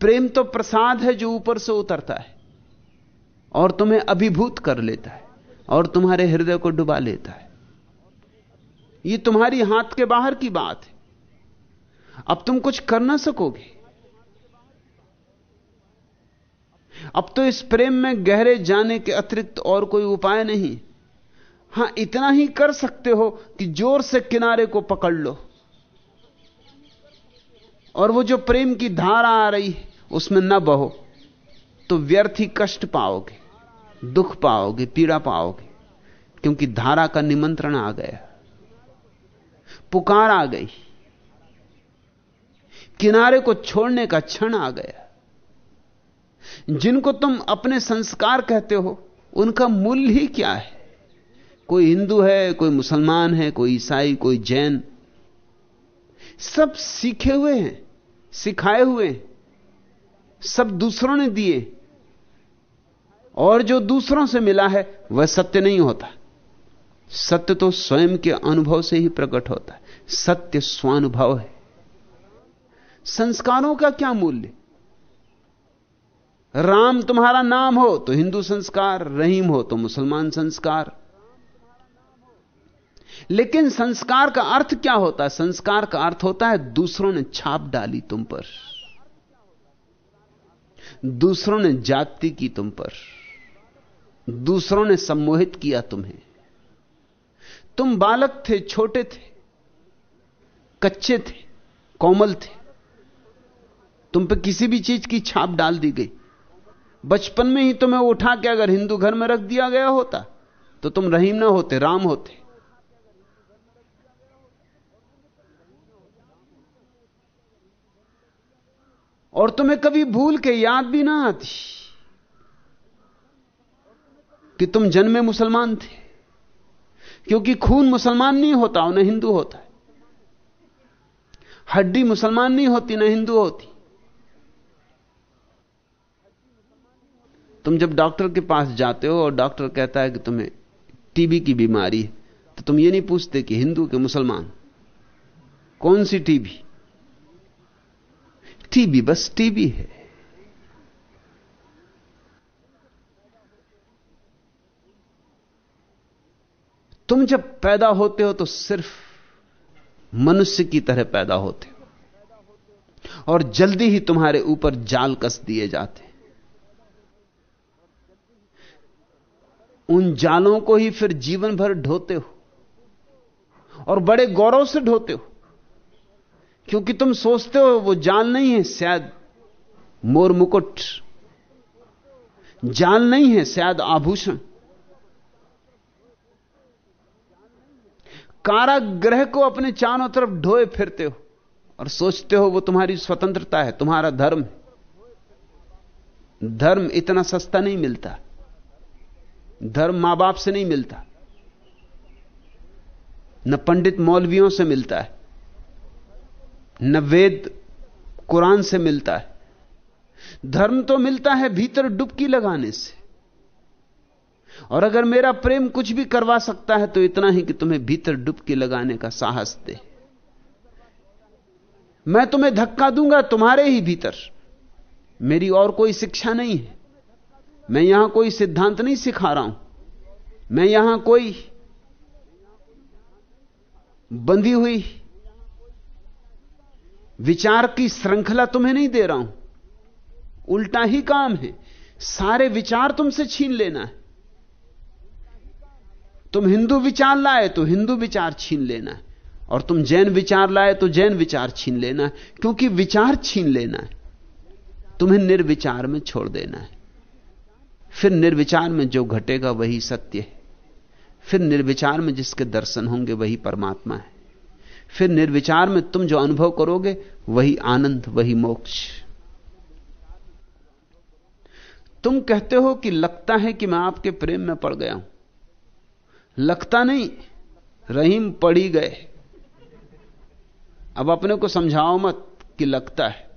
B: प्रेम तो प्रसाद है जो ऊपर से उतरता है और तुम्हें अभिभूत कर लेता है और तुम्हारे हृदय को डुबा लेता है। यह तुम्हारी हाथ के बाहर की बात है। अब तुम कुछ कर ना सकोगे। अब तो इस प्रेम में गहरे जाने के अतिरिक्त और कोई उपाय नहीं। हाँ, इतना ही कर सकते हो कि ज़ोर से किनारे को पकड़ लो। और वो जो प्रेम की धारा आ रही है, उसमें न बहो। तो व्यर्थ ही कष्ट पाओगे, दुख पाओगे, पीड़ा पाओगे, क्योंकि धारा का निमंत्रण आ गया। पुकार आ गई। किनारे को छोड़ने का क्षण आ गया। जिनको तुम अपने संस्कार कहते हो, उनका मूल्य ही क्या है? कोई हिंदू है, कोई मुसलमान है, कोई ईसाई, कोई जैन। सब सीखे हुए हैं, सिखाए हुए हैं। सब दूसरों ने दिए। और जो दूसरों से मिला है, वह सत्य नहीं होता। सत्य तो स्वयं के अनुभव से ही प्रकट होता है। सत्य स्वानुभव है। संस्कारों का क्या मूल्य? राम तुम्हारा नाम हो तो हिंदू संस्कार, रहीम हो तो मुसलमान संस्कार। लेकिन संस्कार का अर्थ क्या होता है? संस्कार का अर्थ होता है दूसरों ने छाप डाली तुम पर। दूसरों ने जाति की तुम पर। दूसरों ने सम्मोहित किया तुम्हें। तुम बालक थे, छोटे थे। कच्चे थे, कोमल थे। तुम पे किसी भी चीज़ की छाप डाल दी गई। बचपन में ही तुम्हें उठा के अगर हिंदू घर में रख दिया गया होता तो तुम रहीम ना होते, राम होते। और तुम्हें कभी भूल के याद भी ना आती कि तुम जन्मे मुसलमान थे, क्योंकि खून मुसलमान नहीं होता न हिंदू होता। हड्डी मुसलमान नहीं होती, ना हिंदू होती। तुम जब डॉक्टर के पास जाते हो और डॉक्टर कहता है कि तुम्हें टीबी की बीमारी है तो तुम ये नहीं पूछते कि हिंदू के मुसलमान। कौन सी टीबी? टीबी बस टीबी है। तुम जब पैदा होते हो तो सिर्फ़ मनुष्य की तरह पैदा होते हो और जल्दी ही तुम्हारे ऊपर जाल कस दिए जाते। उन जालों को ही फिर जीवन भर ढोते हो और बड़े गौरव से ढोते हो। क्योंकि तुम सोचते हो वो जाल नहीं है, शायद मोर मुकुट। जाल नहीं है, शायद आभूषण। काराग्रह को अपने चारों तरफ़ ढोए फिरते हो और सोचते हो वो तुम्हारी स्वतंत्रता है, तुम्हारा धर्म धर्म इतना सस्ता नहीं मिलता। धर्म माँ बाप से नहीं मिलता। न पंडित मौलवियों से मिलता है, न वेद कुरान से मिलता है। धर्म तो मिलता है भीतर डुबकी लगाने से। और अगर मेरा प्रेम कुछ भी करवा सकता है तो इतना ही कि तुम्हें भीतर डुबकी लगाने का साहस दे। मैं तुम्हें धक्का दूँगा तुम्हारे ही भीतर। मेरी और कोई शिक्षा नहीं है। मैं यहाँ कोई सिद्धांत नहीं सिखा रहा हूँ। मैं यहाँ कोई बंधी हुई विचार की श्रृंखला तुम्हें नहीं दे रहा हूँ। उल्टा ही काम है। सारे विचार तुमसे छीन लेना है। तुम हिंदू विचार लाए तो हिंदू विचार छीन लेना है। और तुम जैन विचार लाए तो जैन विचार छीन लेना है। क्योंकि विचार छीन लेना है। तुम्हें निर्विचार में छोड़ देना है। फिर निर्विचार में जो घटेगा वही सत्य है। फिर निर्विचार में जिसके दर्शन होंगे वही परमात्मा है। फिर निर्विचार में तुम जो अनुभव करोगे, वही आनंद, वही मोक्ष। तुम कहते हो कि लगता है कि मैं आपके प्रेम में पड़ गया हूँ। लगता नहीं, रहीम पड़ी गए। अब अपने को समझाओ मत कि लगता है।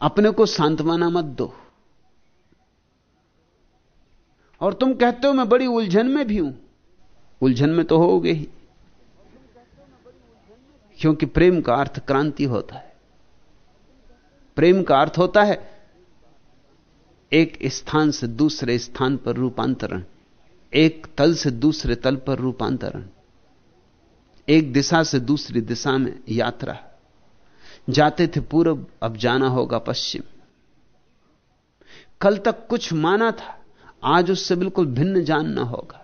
B: अपने को सांत्वना मत दो। और तुम कहते हो, मैं बड़ी उलझन में भी हूँ। उलझन में तो होगे ही। क्योंकि प्रेम का अर्थ क्रांति होता है। प्रेम का अर्थ होता है, एक स्थान से दूसरे स्थान पर रूपांतरण, एक तल से दूसरे तल पर रूपांतरण, एक दिशा से दूसरी दिशा में यात्रा। जाते थे पूर्व अब जाना होगा पश्चिम। कल तक कुछ माना था, आज उससे बिल्कुल भिन्न जानना होगा।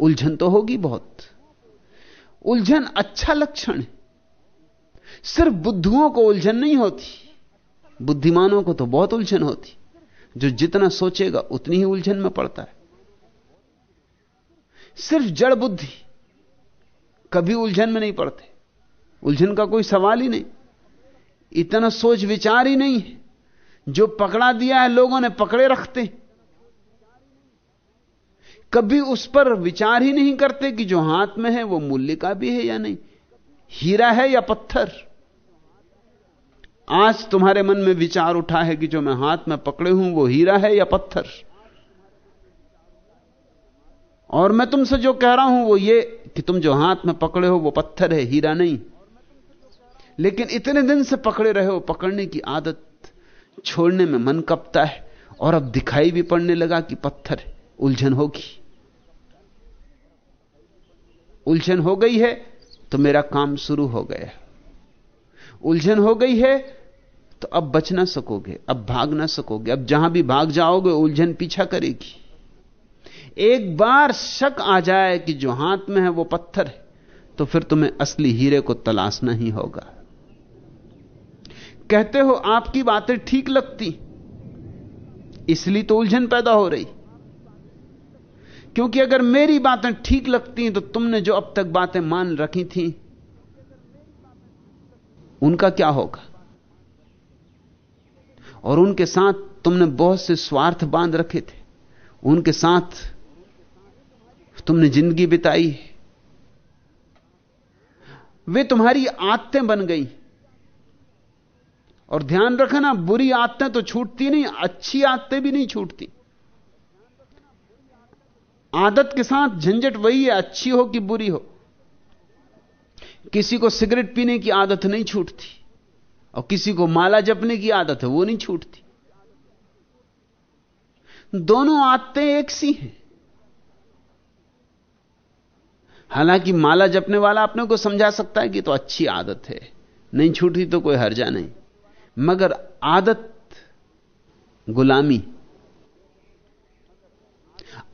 B: उलझन तो होगी बहुत। उलझन अच्छा लक्षण है। सिर्फ़ बुद्धुओं को उलझन नहीं होती, बुद्धिमानों को तो बहुत उलझन होती। जो जितना सोचेगा, उतनी ही उलझन में पड़ता है। सिर्फ़ जड़ बुद्धि कभी उलझन में नहीं पड़ते। उलझन का कोई सवाल ही नहीं। इतना सोच विचार ही नहीं है। जो पकड़ा दिया है, लोगों ने पकड़े रखते कभी उस पर विचार ही नहीं करते कि जो हाथ में है, वो मूल्य का भी है या नहीं। हीरा है या पत्थर। आज तुम्हारे मन में विचार उठा है कि जो मैं हाथ में पकड़े हूँ वो हीरा है या पत्थर? और मैं तुमसे जो कह रहा हूँ वो ये कि तुम जो हाथ में पकड़े हो वो पत्थर है, हीरा नहीं। लेकिन इतने दिन से पकड़े रहे हो, पकड़ने की आदत छोड़ने में मन कपता है और अब दिखाई भी पड़ने लगा कि पत्थर उलझन होगी। उलझन हो गई है तो मेरा काम शुरू हो गया। उलझन हो गई है तो अब बच ना सकोगे, अब भाग ना सकोगे, अब जहाँ भी भाग जाओगे, उलझन पीछा करेगी। एक बार शक आ जाए कि जो हाथ में है वो पत्थर है तो फिर तुम्हें असली हीरे को तलाशना ही होगा। कहते हो, आपकी बातें ठीक लगती, इसलिए तो उलझन पैदा हो रही। क्योंकि अगर मेरी बातें ठीक लगती तो तुमने जो अब तक बातें मान रखी थी, उनका क्या होगा? और उनके साथ तुमने बहुत से स्वार्थ बाँध रखे थे। उनके साथ तुमने ज़िंदगी बिताई वे तुम्हारी आदतें बन गई। और ध्यान रखना, बुरी आदतें तो छूटती नहीं, अच्छी आदतें भी नहीं छूटती। आदत के साथ झंझट वही है, अच्छी हो कि बुरी हो। किसी को सिगरेट पीने की आदत नहीं छूटती। और किसी को माला जपने की आदत है, वो नहीं छूटती। दोनों आदतें एक सी हैं। हालाँकि माला जपने वाला अपने को समझा सकता है कि तो अच्छी आदत है, नहीं छूटी तो कोई हर्जा नहीं। मगर आदत गुलामी।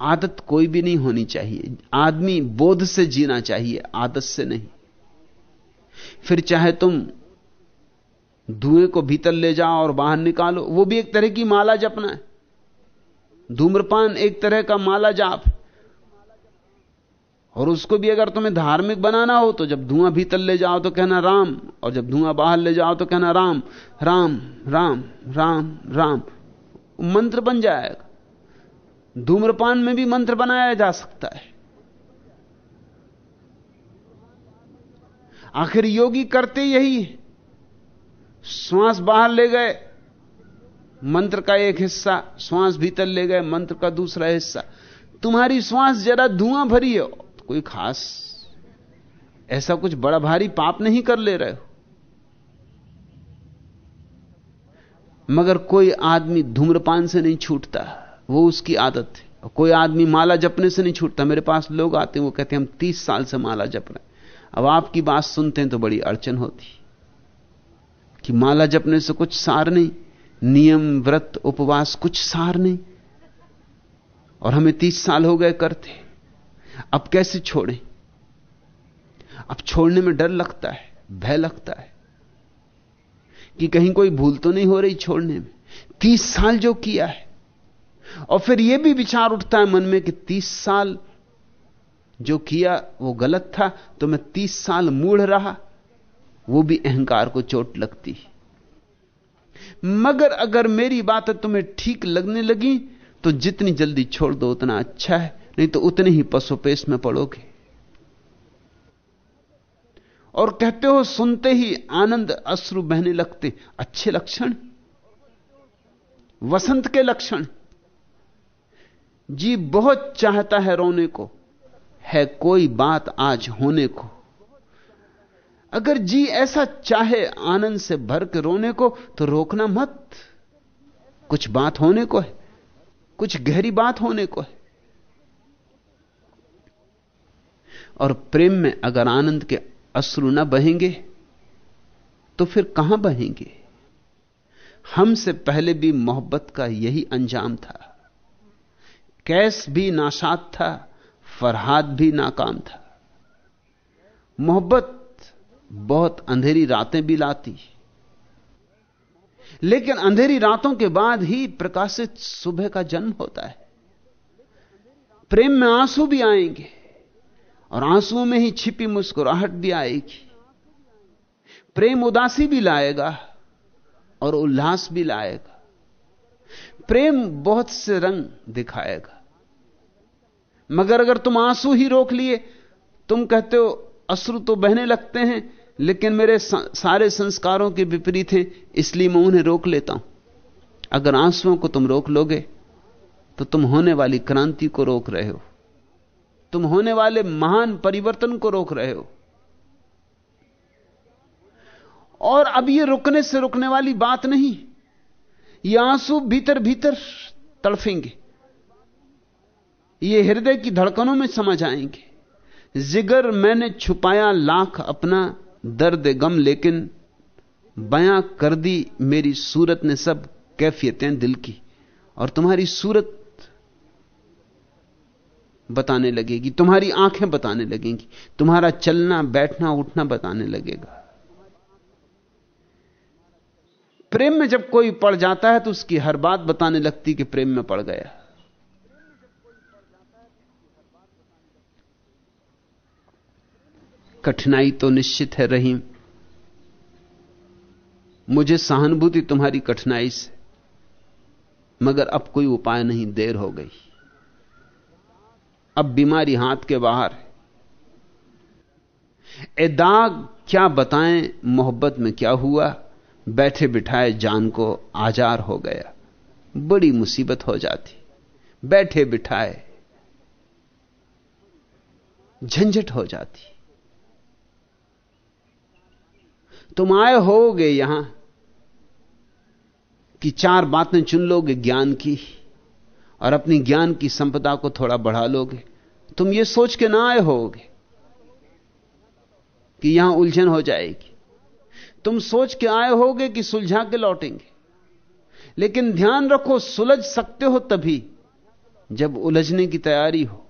B: आदत कोई भी नहीं होनी चाहिए। आदमी बोध से जीना चाहिए, आदत से नहीं। फिर चाहे तुम धुएँ को भीतर ले जाओ और बाहर निकालो। वो भी एक तरह की माला जपना है। धूम्रपान एक तरह का माला जाप। और उसको भी अगर तुम्हें धार्मिक बनाना हो तो जब धुआँ भीतर ले जाओ तो कहना राम, और जब धुआँ बाहर ले जाओ तो कहना राम राम राम राम राम। मंत्र बन जाएगा। धूम्रपान में भी मंत्र बनाया जा सकता है। आखिर योगी करते यही श्वास बाहर ले गए। मंत्र का एक हिस्सा, श्वास भीतर ले गए, मंत्र का दूसरा हिस्सा। तुम्हारी श्वास जरा धुआँ भरी है, कोई खास, ऐसा कुछ बड़ा भारी पाप नहीं कर ले रहे हो। मगर कोई आदमी धूम्रपान से नहीं छूटता, वो उसकी आदत है। कोई आदमी माला जपने से नहीं छूटता। मेरे पास लोग आते हैं, वो कहते हैं, हम तीस साल से माला जप रहे हैं। अब आपकी बात सुनते हैं तो बड़ी अड़चन होती कि माला जपने से कुछ सार नहीं, नियम, व्रत, उपवास कुछ सार नहीं। और हमें तीस साल हो गए करते, अब कैसे छोड़ें? अब छोड़ने में डर लगता है, भय लगता है कि कहीं कोई भूल तो नहीं हो रही छोड़ने में। तीस साल जो किया है, और फिर यह भी विचार उठता है मन में कि तीस साल जो किया वो गलत था तो मैं तीस साल मूढ़ रहा। वो भी अहंकार को चोट लगती मगर अगर मेरी बातें तुम्हें ठीक लगने लगी तो जितनी जल्दी छोड़ दो, उतना अच्छा है, नहीं तो उतने ही पशुपेश में पड़ोगे। और कहते हो, सुनते ही आनंद अश्रु बहने लगते। अच्छे लक्षण? वसंत के लक्षण? जी बहुत चाहता है रोने को। है कोई बात आज होने को। अगर जी ऐसा चाहे आनंद से भर के रोने को तो रोकना मत। कुछ बात होने को है, कुछ गहरी बात होने को है। और प्रेम में अगर आनंद के अश्रु न बहेंगे तो फिर कहाँ बहेंगे? हमसे पहले भी मोहब्बत का यही अंजाम था। कैस भी नाशाद था, फरहाद भी नाकाम था। मोहब्बत बहुत अंधेरी रातें भी लाती। लेकिन अंधेरी रातों के बाद ही प्रकाशित सुबह का जन्म होता है। प्रेम में आँसू भी आएँगे और आंसुओं में ही छिपी मुस्कुराहट भी आएगी। प्रेम उदासी भी लाएगा और उल्लास भी लाएगा। प्रेम बहुत से रंग दिखाएगा। मगर अगर तुम आँसू ही रोक लिए, तुम कहते हो, अश्रु तो बहने लगते हैं लेकिन मेरे सारे संस्कारों के विपरीत हैं, इसलिए मैं उन्हें रोक लेता हूँ। अगर आंसुओं को तुम रोक लोगे तो तुम होने वाली क्रांति को रोक रहे हो। तुम होने वाले महान परिवर्तन को रोक रहे हो। और अब यह रुकने से रुकने वाली बात नहीं, ये आँसू भीतर भीतर तड़फेंगे। ये हृदय की धड़कनों में समा जाएँगे। जिगर मैंने छुपाया लाख अपना दर्द गम, लेकिन बयां कर दी मेरी सूरत ने सब कैफियतें दिल की, और तुम्हारी सूरत बताने लगेगी, तुम्हारी आँखें बताने लगेंगी, तुम्हारा चलना, बैठना, उठना बताने लगेगा। प्रेम में जब कोई पड़ जाता है तो उसकी हर बात बताने लगती कि प्रेम में पड़ गया। कठिनाई तो निश्चित है रहीम। मुझे सहानुभूति तुम्हारी कठिनाई से, मगर अब कोई उपाय नहीं, देर हो गई। अब बीमारी हाथ के बाहर है। ए दाग, क्या बताएँ, मोहब्बत में क्या हुआ? बैठे बिठाए जान को आजार हो गया। बड़ी मुसीबत हो जाती। बैठे बिठाए, झंझट हो जाती। तुम आए होगे यहाँ कि चार बातें चुन लोगे ज्ञान की और अपनी ज्ञान की संपदा को थोड़ा बढ़ा लोगे। तुम ये सोच के ना आए होगे कि यहाँ उलझन हो जाएगी। तुम सोच के आए होगे कि सुलझा के लौटेंगे। लेकिन ध्यान रखो, सुलझ सकते हो तभी जब उलझने की तैयारी हो।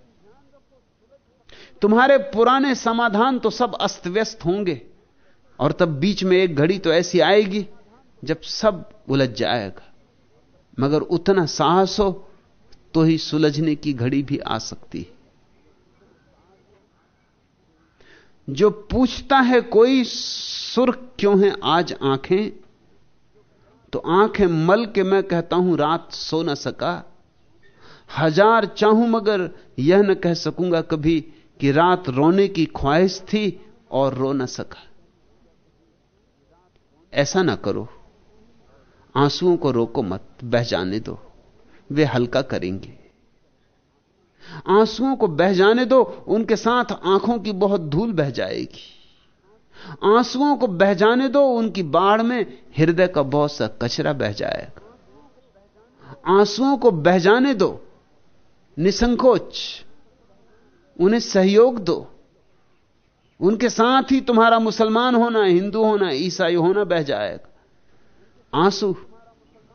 B: तुम्हारे पुराने समाधान तो सब अस्त व्यस्त होंगे। और तब बीच में एक घड़ी तो ऐसी आएगी जब सब उलझ जाएगा। मगर उतना साहस हो तो ही सुलझने की घड़ी भी आ सकती है। जो पूछता है कोई सुर्ख क्यों है आज आँखें तो आँखें मल के मैं कहता हूँ रात सो न सका। हज़ार चाहूँ मगर यह न कह सकूँगा कभी कि रात रोने की ख्वाहिश थी और रो न सका। ऐसा ना करो। आंसुओं को रोको मत, बह जाने दो। वे हल्का करेंगे। आंसुओं को बह जाने दो, उनके साथ आँखों की बहुत धूल बह जाएगी। आंसुओं को बह जाने दो, उनकी बाढ़ में हृदय का बहुत सा कचरा बह जाएगा। आंसुओं को बह जाने दो, निसंकोच, उन्हें सहयोग दो। उनके साथ ही तुम्हारा मुसलमान होना, हिंदू होना, ईसाई होना बह जाएगा। आँसू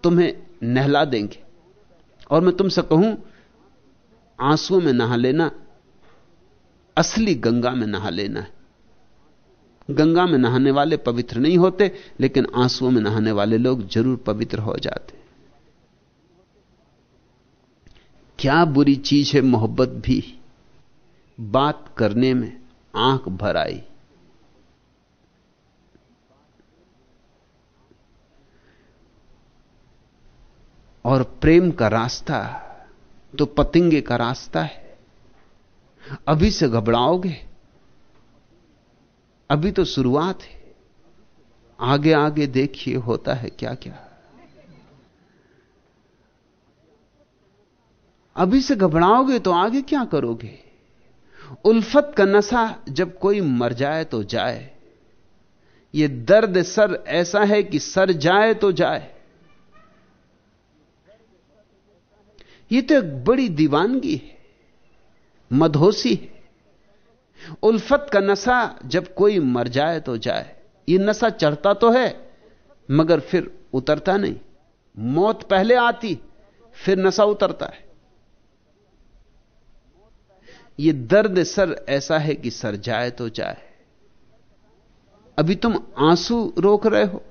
B: तुम्हें नहला देंगे। और मैं तुमसे कहूँ, आंसुओं में नहा लेना, असली गंगा में नहा लेना है। गंगा में नहाने वाले पवित्र नहीं होते, लेकिन आंसुओं में नहाने वाले लोग ज़रूर पवित्र हो जाते। क्या बुरी चीज़ है मोहब्बत भी? बात करने में आँख भर आई और प्रेम का रास्ता तो पतिंगे का रास्ता है। अभी से घबराओगे, अभी तो शुरुआत है। आगे आगे देखिए होता है क्या क्या। अभी से घबराओगे तो आगे क्या करोगे? उल्फत का नशा जब कोई मर जाए तो जाए। यह दर्द सर ऐसा है कि सर जाए तो जाए। यह तो एक बड़ी दीवानगी है मधोसी है। उल्फत का नशा जब कोई मर जाए तो जाए। यह नशा चढ़ता तो है, मगर फिर उतरता नहीं। मौत पहले आती, फिर नशा उतरता है। यह दर्द सर ऐसा है कि सर जाए तो जाए। अभी तुम आँसू रोक रहे हो,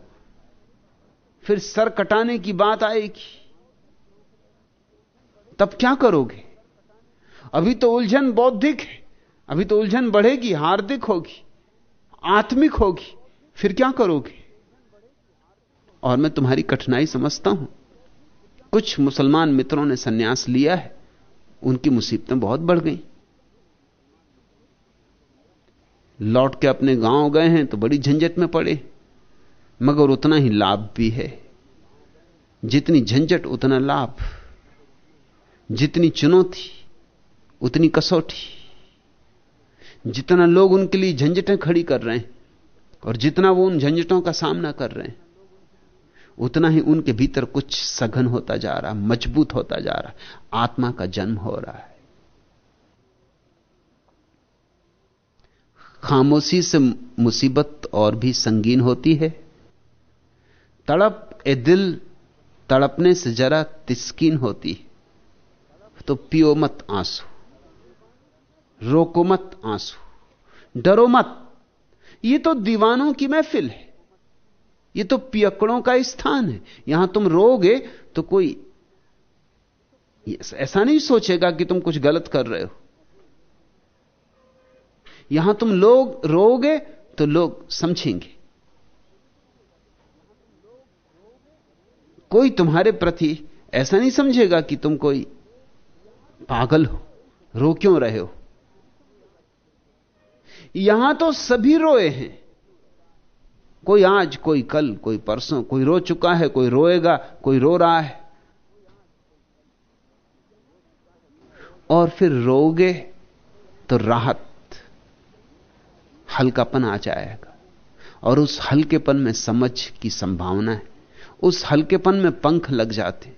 B: फिर सर कटाने की बात आएगी। तब क्या करोगे? अभी तो उलझन बौद्धिक है, अभी तो उलझन बढ़ेगी, हार्दिक होगी, आत्मिक होगी, फिर क्या करोगे? और मैं तुम्हारी कठिनाई समझता हूँ। कुछ मुसलमान मित्रों ने सन्यास लिया है, उनकी मुसीबतें बहुत बढ़ गई। लौट के अपने गाँव गए हैं तो बड़ी झंझट में पड़े। मगर उतना ही लाभ भी है। जितनी झंझट, उतना लाभ। जितनी चुनौती, उतनी कसौटी। जितना लोग उनके लिए झंझटें खड़ी कर रहे हैं और जितना वो उन झंझटों का सामना कर रहे हैं, उतना ही उनके भीतर कुछ सघन होता जा रहा, मज़बूत होता जा रहा, आत्मा का जन्म हो रहा है। खामोशी से मुसीबत और भी संगीन होती है। तड़प, ए दिल तड़पने से जरा तिस्कीन होती है। तो पियो मत आँसू, रोको मत आँसू, डरो मत। ये तो दीवानों की महफिल है, ये तो पियकड़ों का स्थान है। यहाँ तुम रोगे तो कोई ऐसा नहीं सोचेगा कि तुम कुछ गलत कर रहे हो। यहाँ तुम लोग रोगे तो लोग समझेंगे। कोई तुम्हारे प्रति ऐसा नहीं समझेगा कि तुम कोई पागल हो, रो क्यों रहे हो? यहाँ तो सभी रोए हैं। कोई आज, कोई कल, कोई परसों, कोई रो चुका है, कोई रोएगा, कोई रो रहा है। और फिर रोगे तो राहत हल्कापन आ जाएगा। और उस हल्केपन में समझ की संभावना है। उस हल्केपन में पंख लग जाते।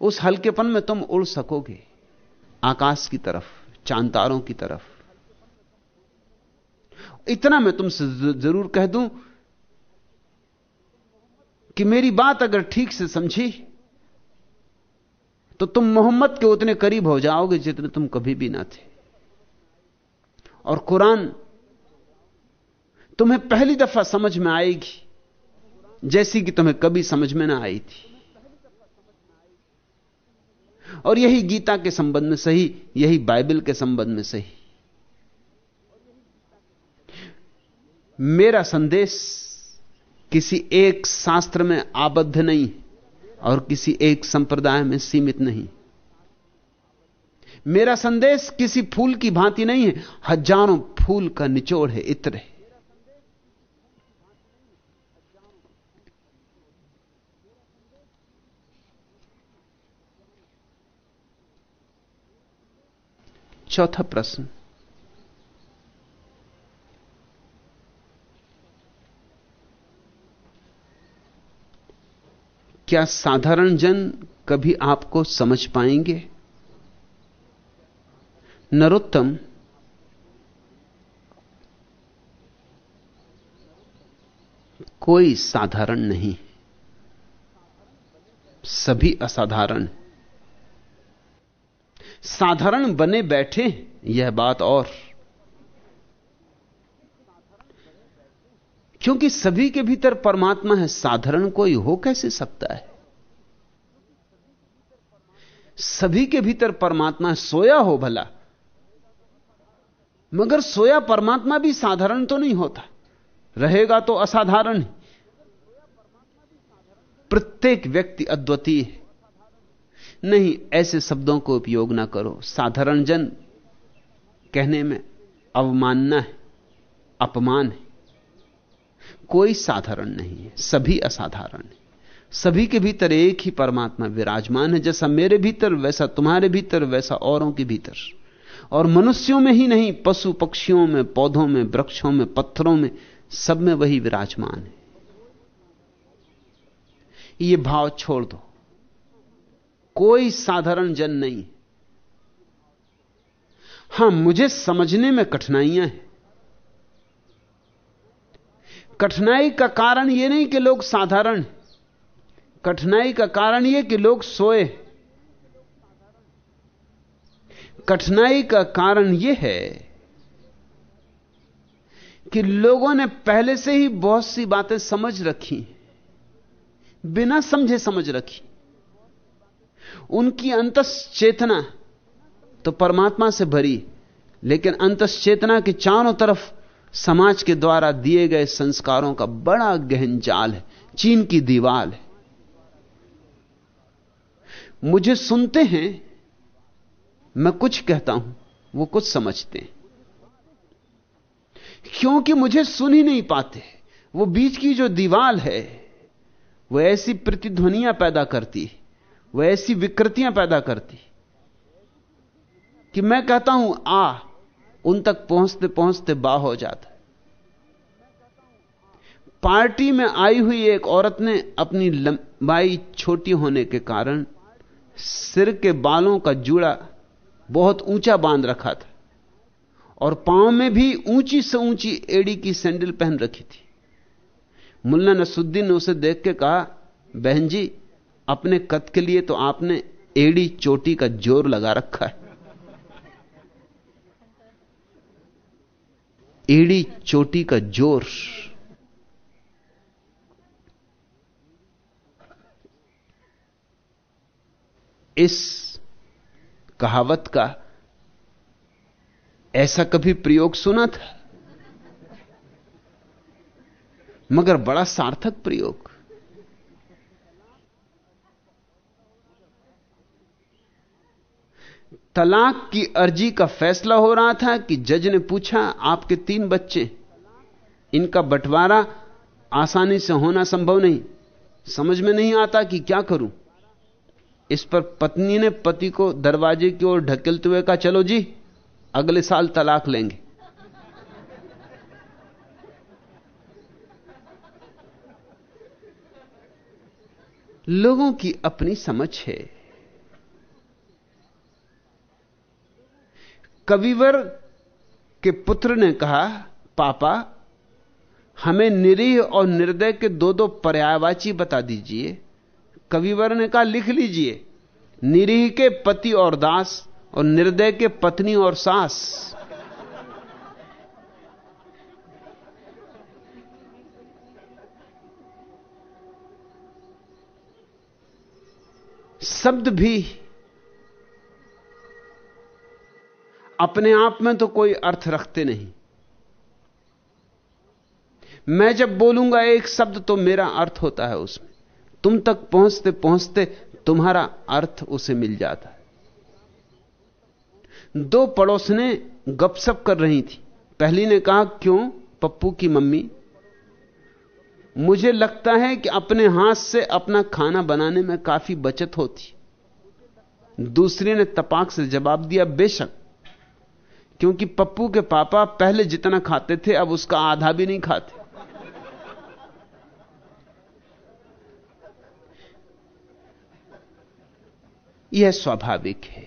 B: उस हल्केपन में तुम उड़ सकोगे। आकाश की तरफ़ चांतारों की तरफ़। इतना मैं तुमसे ज़रूर कह दूँ कि मेरी बात अगर ठीक से समझी तो तुम मोहम्मद के उतने करीब हो जाओगे जितने तुम कभी भी ना थे। और कुरान तुम्हें पहली दफ़ा समझ में आएगी, जैसी कि तुम्हें कभी समझ में ना आई थी। और यही गीता के संबंध में सही, यही बाइबल के संबंध में सही। मेरा संदेश किसी एक शास्त्र में आबद्ध नहीं और किसी एक संप्रदाय में सीमित नहीं मेरा संदेश किसी फूल की भांति नहीं है। हज़ारों फूल का निचोड़ है, इत्र है। चौथा प्रश्न। क्या साधारण जन कभी आपको समझ पाएँगे? नरोत्तम। कोई साधारण नहीं। सभी असाधारण। साधारण बने बैठे, यह बात और। क्योंकि सभी के भीतर परमात्मा है, साधारण कोई हो कैसे सकता है? सभी के भीतर परमात्मा सोया हो भला। मगर सोया परमात्मा भी साधारण तो नहीं होता। रहेगा तो असाधारण प्रत्येक व्यक्ति अद्वितीय है। नहीं, ऐसे शब्दों को उपयोग ना करो। साधारण जन कहने में अवमानना है, अपमान है। कोई साधारण नहीं है, सभी असाधारण है। सभी के भीतर एक ही परमात्मा विराजमान है, जैसा मेरे भीतर, वैसा तुम्हारे भीतर, वैसा औरों के भीतर। और मनुष्यों में ही नहीं, पशु पक्षियों में, पौधों में, वृक्षों में, पत्थरों में, सब में वही विराजमान है। ये भाव छोड़ दो। कोई साधारण जन नहीं। हाँ, मुझे समझने में कठिनाइयाँ हैं। कठिनाई का कारण यह नहीं कि लोग साधारण कठिनाई का कारण यह कि लोग सोए कठिनाई का कारण यह है कि लोगों ने पहले से ही बहुत सी बातें समझ रखी बिना समझे समझ रखी उनकी अंतस चेतना तो परमात्मा से भरी, लेकिन अंतस चेतना के चारों तरफ़ समाज के द्वारा दिए गए संस्कारों का बड़ा गहन जाल है, चीन की दीवार है। मुझे सुनते हैं मैं कुछ कहता हूँ, वो कुछ समझते हैं। क्योंकि मुझे सुन ही नहीं पाते, वो बीच की जो दीवार है, वो ऐसी प्रतिध्वनियाँ पैदा करती वो ऐसी विकृतियाँ पैदा करती कि मैं कहता हूँ, आ, उन तक पहुँचते पहुँचते बा हो जाता पार्टी में आई हुई एक औरत ने अपनी लंबाई छोटी होने के कारण सिर के बालों का जूड़ा बहुत ऊँचा बाँध रखा था और पाँव में भी ऊँची से ऊँची एड़ी की सैंडल पहन रखी थी। मुल्ला नसुद्दीन ने उसे देख के कहा, बहन जी, अपने कद के लिए तो आपने एड़ी चोटी का ज़ोर लगा रखा है। एड़ी चोटी का ज़ोर। इस कहावत का ऐसा कभी प्रयोग सुना था? मगर बड़ा सार्थक प्रयोग। तलाक की अर्जी का फैसला हो रहा था कि जज ने पूछा, आपके तीन बच्चे, इनका बंटवारा आसानी से होना संभव नहीं। समझ में नहीं आता कि क्या करूँ? इस पर पत्नी ने पति को दरवाजे की ओर ढकेलते हुए कहा, चलो जी, अगले साल तलाक लेंगे। लोगों की अपनी समझ है। कविवर के पुत्र ने कहा, पापा, हमें निरीह और निर्दय के दो दो पर्यायवाची बता दीजिए। कविवर ने कहा लिख लीजिए। निरीह के पति और दास और निर्दय के पत्नी और सास। शब्द भी अपने आप में तो कोई अर्थ रखते नहीं। मैं जब बोलूँगा एक शब्द तो मेरा अर्थ होता है उसमें। तुम तक पहुँचते पहुँचते तुम्हारा अर्थ उसे मिल जाता है। दो पड़ोसने गपशप कर रही थी। पहली ने कहा, क्यों पप्पू की मम्मी? मुझे लगता है कि अपने हाथ से अपना खाना बनाने में काफ़ी बचत होती। दूसरी ने तपाक से जवाब दिया, बेशक, क्योंकि पप्पू के पापा पहले जितना खाते थे, अब उसका आधा भी नहीं खाते। यह स्वाभाविक है।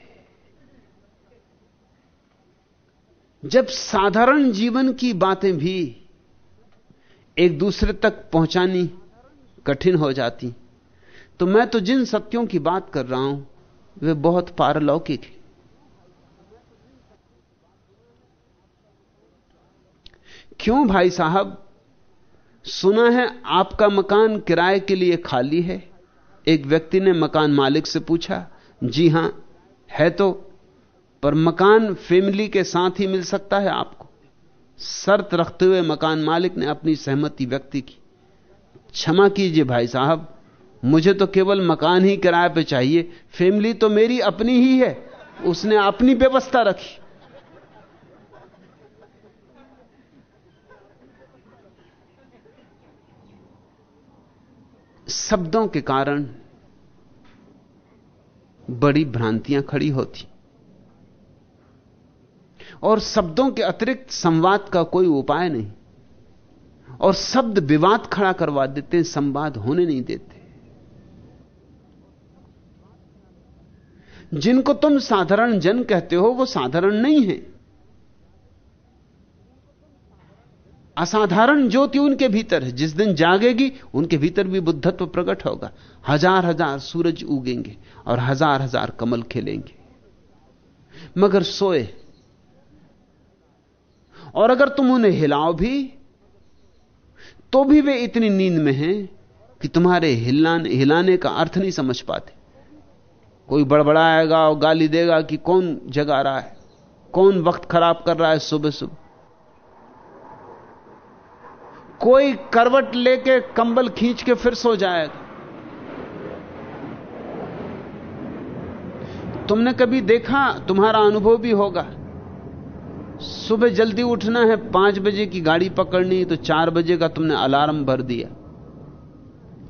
B: जब साधारण जीवन की बातें भी एक दूसरे तक पहुंचानी कठिन हो जाती तो मैं तो जिन सत्यों की बात कर रहा हूँ, वे बहुत पारलौकिक हैं। क्यों भाई साहब, सुना है आपका मकान किराए के लिए खाली है? एक व्यक्ति ने मकान मालिक से पूछा जी हाँ, है तो पर मकान फैमिली के साथ ही मिल सकता है आपको। शर्त रखते हुए मकान मालिक ने अपनी सहमति व्यक्त की। क्षमा कीजिए भाई साहब, मुझे तो केवल मकान ही किराए पे चाहिए, फैमिली तो मेरी अपनी ही है, उसने अपनी व्यवस्था रखी। शब्दों के कारण बड़ी भ्रांतियाँ खड़ी होती। और शब्दों के अतिरिक्त संवाद का कोई उपाय नहीं। और शब्द विवाद खड़ा करवा देते हैं संवाद होने नहीं देते। जिनको तुम साधारण जन कहते हो, वो साधारण नहीं है। असाधारण ज्योति उनके भीतर है। जिस दिन जागेगी, उनके भीतर भी बुद्धत्व प्रकट होगा। हज़ार हज़ार सूरज उगेंगे और हज़ार हज़ार कमल खिलेंगे। मगर सोए। और अगर तुम उन्हें हिलाओ भी तो भी वे इतनी नींद में हैं कि तुम्हारे हिलाने हिलाने का अर्थ नहीं समझ पाते। कोई बड़बड़ाएगा और गाली देगा कि कौन जगा रहा है, कौन वक्त खराब कर रहा है सुबह सुबह। कोई करवट लेके कंबल खींच के फिर सो जाएगा। तुमने कभी देखा? तुम्हारा अनुभव भी होगा। सुबह जल्दी उठना है, पाँच बजे की गाड़ी पकड़नी तो चार बजे का तुमने अलार्म भर दिया।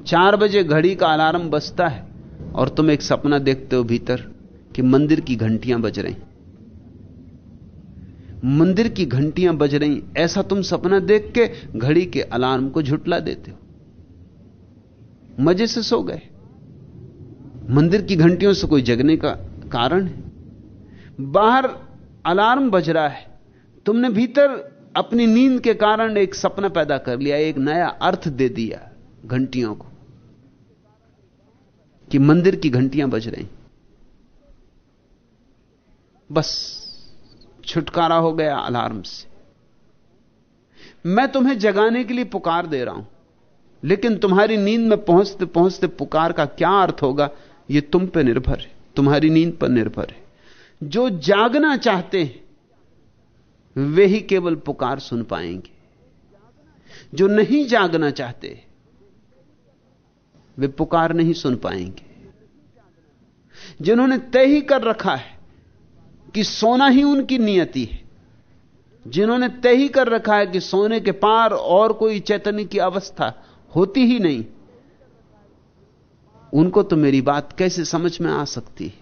B: चार बजे घड़ी का अलार्म बजता है, और तुम एक सपना देखते हो भीतर कि मंदिर की घंटियाँ बज रही। मंदिर की घंटियाँ बज रही, ऐसा तुम सपना देख के घड़ी के अलार्म को झुटला देते हो। मज़े से सो गए। मंदिर की घंटियों से कोई जगने का कारण है? बाहर अलार्म बज रहा है। तुमने भीतर अपनी नींद के कारण एक सपना पैदा कर लिया, एक नया अर्थ दे दिया घंटियों को, कि मंदिर की घंटियाँ बज रही। बस। छुटकारा हो गया अलार्म से। मैं तुम्हें जगाने के लिए पुकार दे रहा हूँ, लेकिन तुम्हारी नींद में पहुँचते पहुँचते पुकार का क्या अर्थ होगा? यह तुम पर निर्भर है, तुम्हारी नींद पर निर्भर है। जो जागना चाहते हैं, वे ही केवल पुकार सुन पाएँगे। जो नहीं जागना चाहते, वे पुकार नहीं सुन पाएँगे। जिन्होंने तय ही कर रखा है कि सोना ही उनकी नियति है। जिन्होंने तय ही कर रखा है कि सोने के पार और कोई चैतन्य की अवस्था होती ही नहीं, उनको तो मेरी बात कैसे समझ में आ सकती है?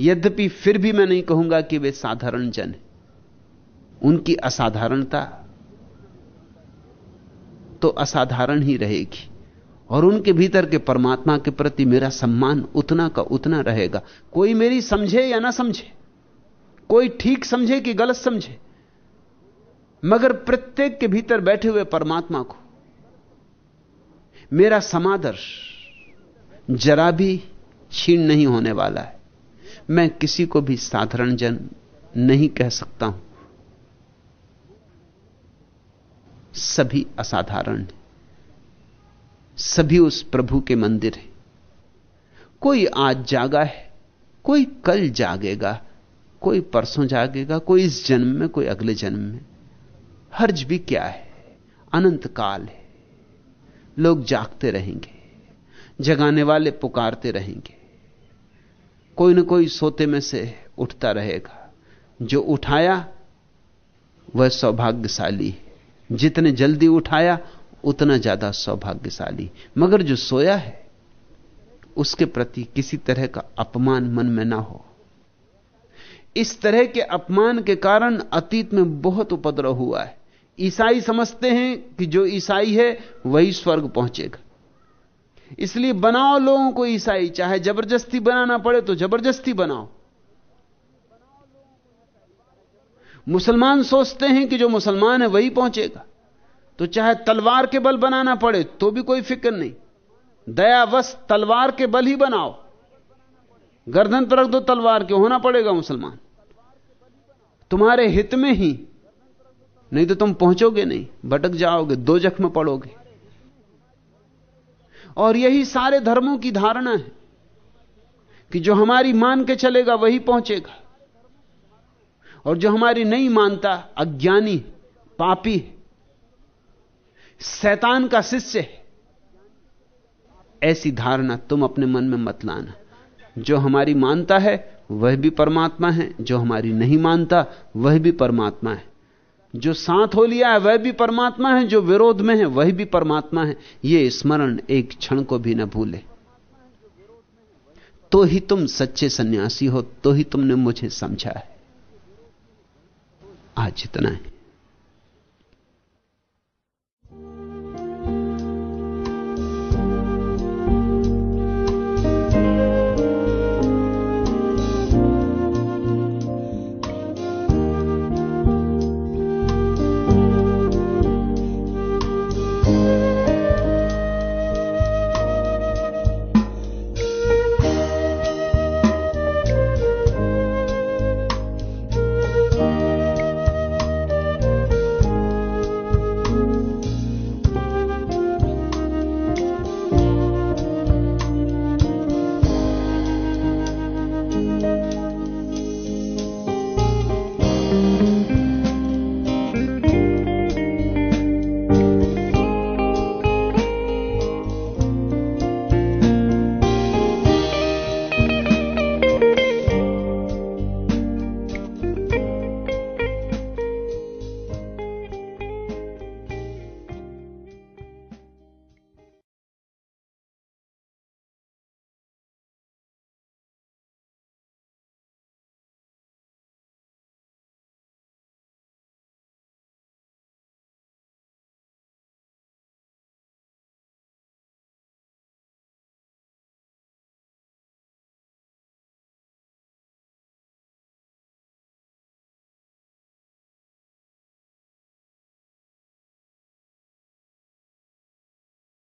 B: यद्यपि फिर भी मैं नहीं कहूँगा कि वे साधारण जन उनकी असाधारणता तो असाधारण ही रहेगी, और उनके भीतर के परमात्मा के प्रति मेरा सम्मान उतना का उतना रहेगा। कोई मेरी समझे या ना समझे कोई ठीक समझे कि गलत समझे, मगर प्रत्येक के भीतर बैठे हुए परमात्मा को, मेरा समादर्श जरा भी छीन नहीं होने वाला है। मैं किसी को भी साधारण जन नहीं कह सकता हूँ। सभी असाधारण सभी उस प्रभु के मंदिर हैं। कोई आज जागा है, कोई कल जागेगा। कोई परसों जागेगा, कोई इस जन्म में, कोई अगले जन्म में। हर्ज भी क्या है? अनंत काल है। लोग जागते रहेंगे, जगाने वाले पुकारते रहेंगे। कोई ना कोई सोते में से उठता रहेगा। जो उठाया, वह सौभाग्यशाली जितने जल्दी उठाया, उतना ज़्यादा सौभाग्यशाली मगर जो सोया है, उसके प्रति किसी तरह का अपमान मन में ना हो। इस तरह के अपमान के कारण अतीत में बहुत उपद्रव हुआ है। ईसाई समझते हैं कि जो ईसाई है, वही स्वर्ग पहुंचेगा। इसलिए बनाओ लोगों को ईसाई। चाहे ज़बरदस्ती बनाना पड़े तो ज़बरदस्ती बनाओ। मुसलमान सोचते हैं कि जो मुसलमान है, वही पहुंचेगा। तो चाहे तलवार के बल बनाना पड़े तो भी कोई फ़िक्र नहीं। दयावश तलवार के बल ही बनाओ। गर्दन पर रख दो तलवार के, होना पड़ेगा मुसलमान। तुम्हारे हित में ही। नहीं तो तुम पहुंचोगे नहीं, भटक जाओगे, दो जख्म पड़ोगे। और यही सारे धर्मों की धारणा है कि जो हमारी मान के चलेगा, वही पहुंचेगा। और जो हमारी नहीं मानता, अज्ञानी पापी शैतान का शिष्य है। ऐसी धारणा तुम अपने मन में मत लाना। जो हमारी मानता है वह भी परमात्मा है, जो हमारी नहीं मानता, वह भी परमात्मा है। जो साथ हो लिया है, वह भी परमात्मा है, जो विरोध में है, वह भी परमात्मा है। यह स्मरण एक क्षण को भी न भूले। तो ही तुम सच्चे सन्यासी हो तो ही तुमने मुझे समझा है। आज इतना है।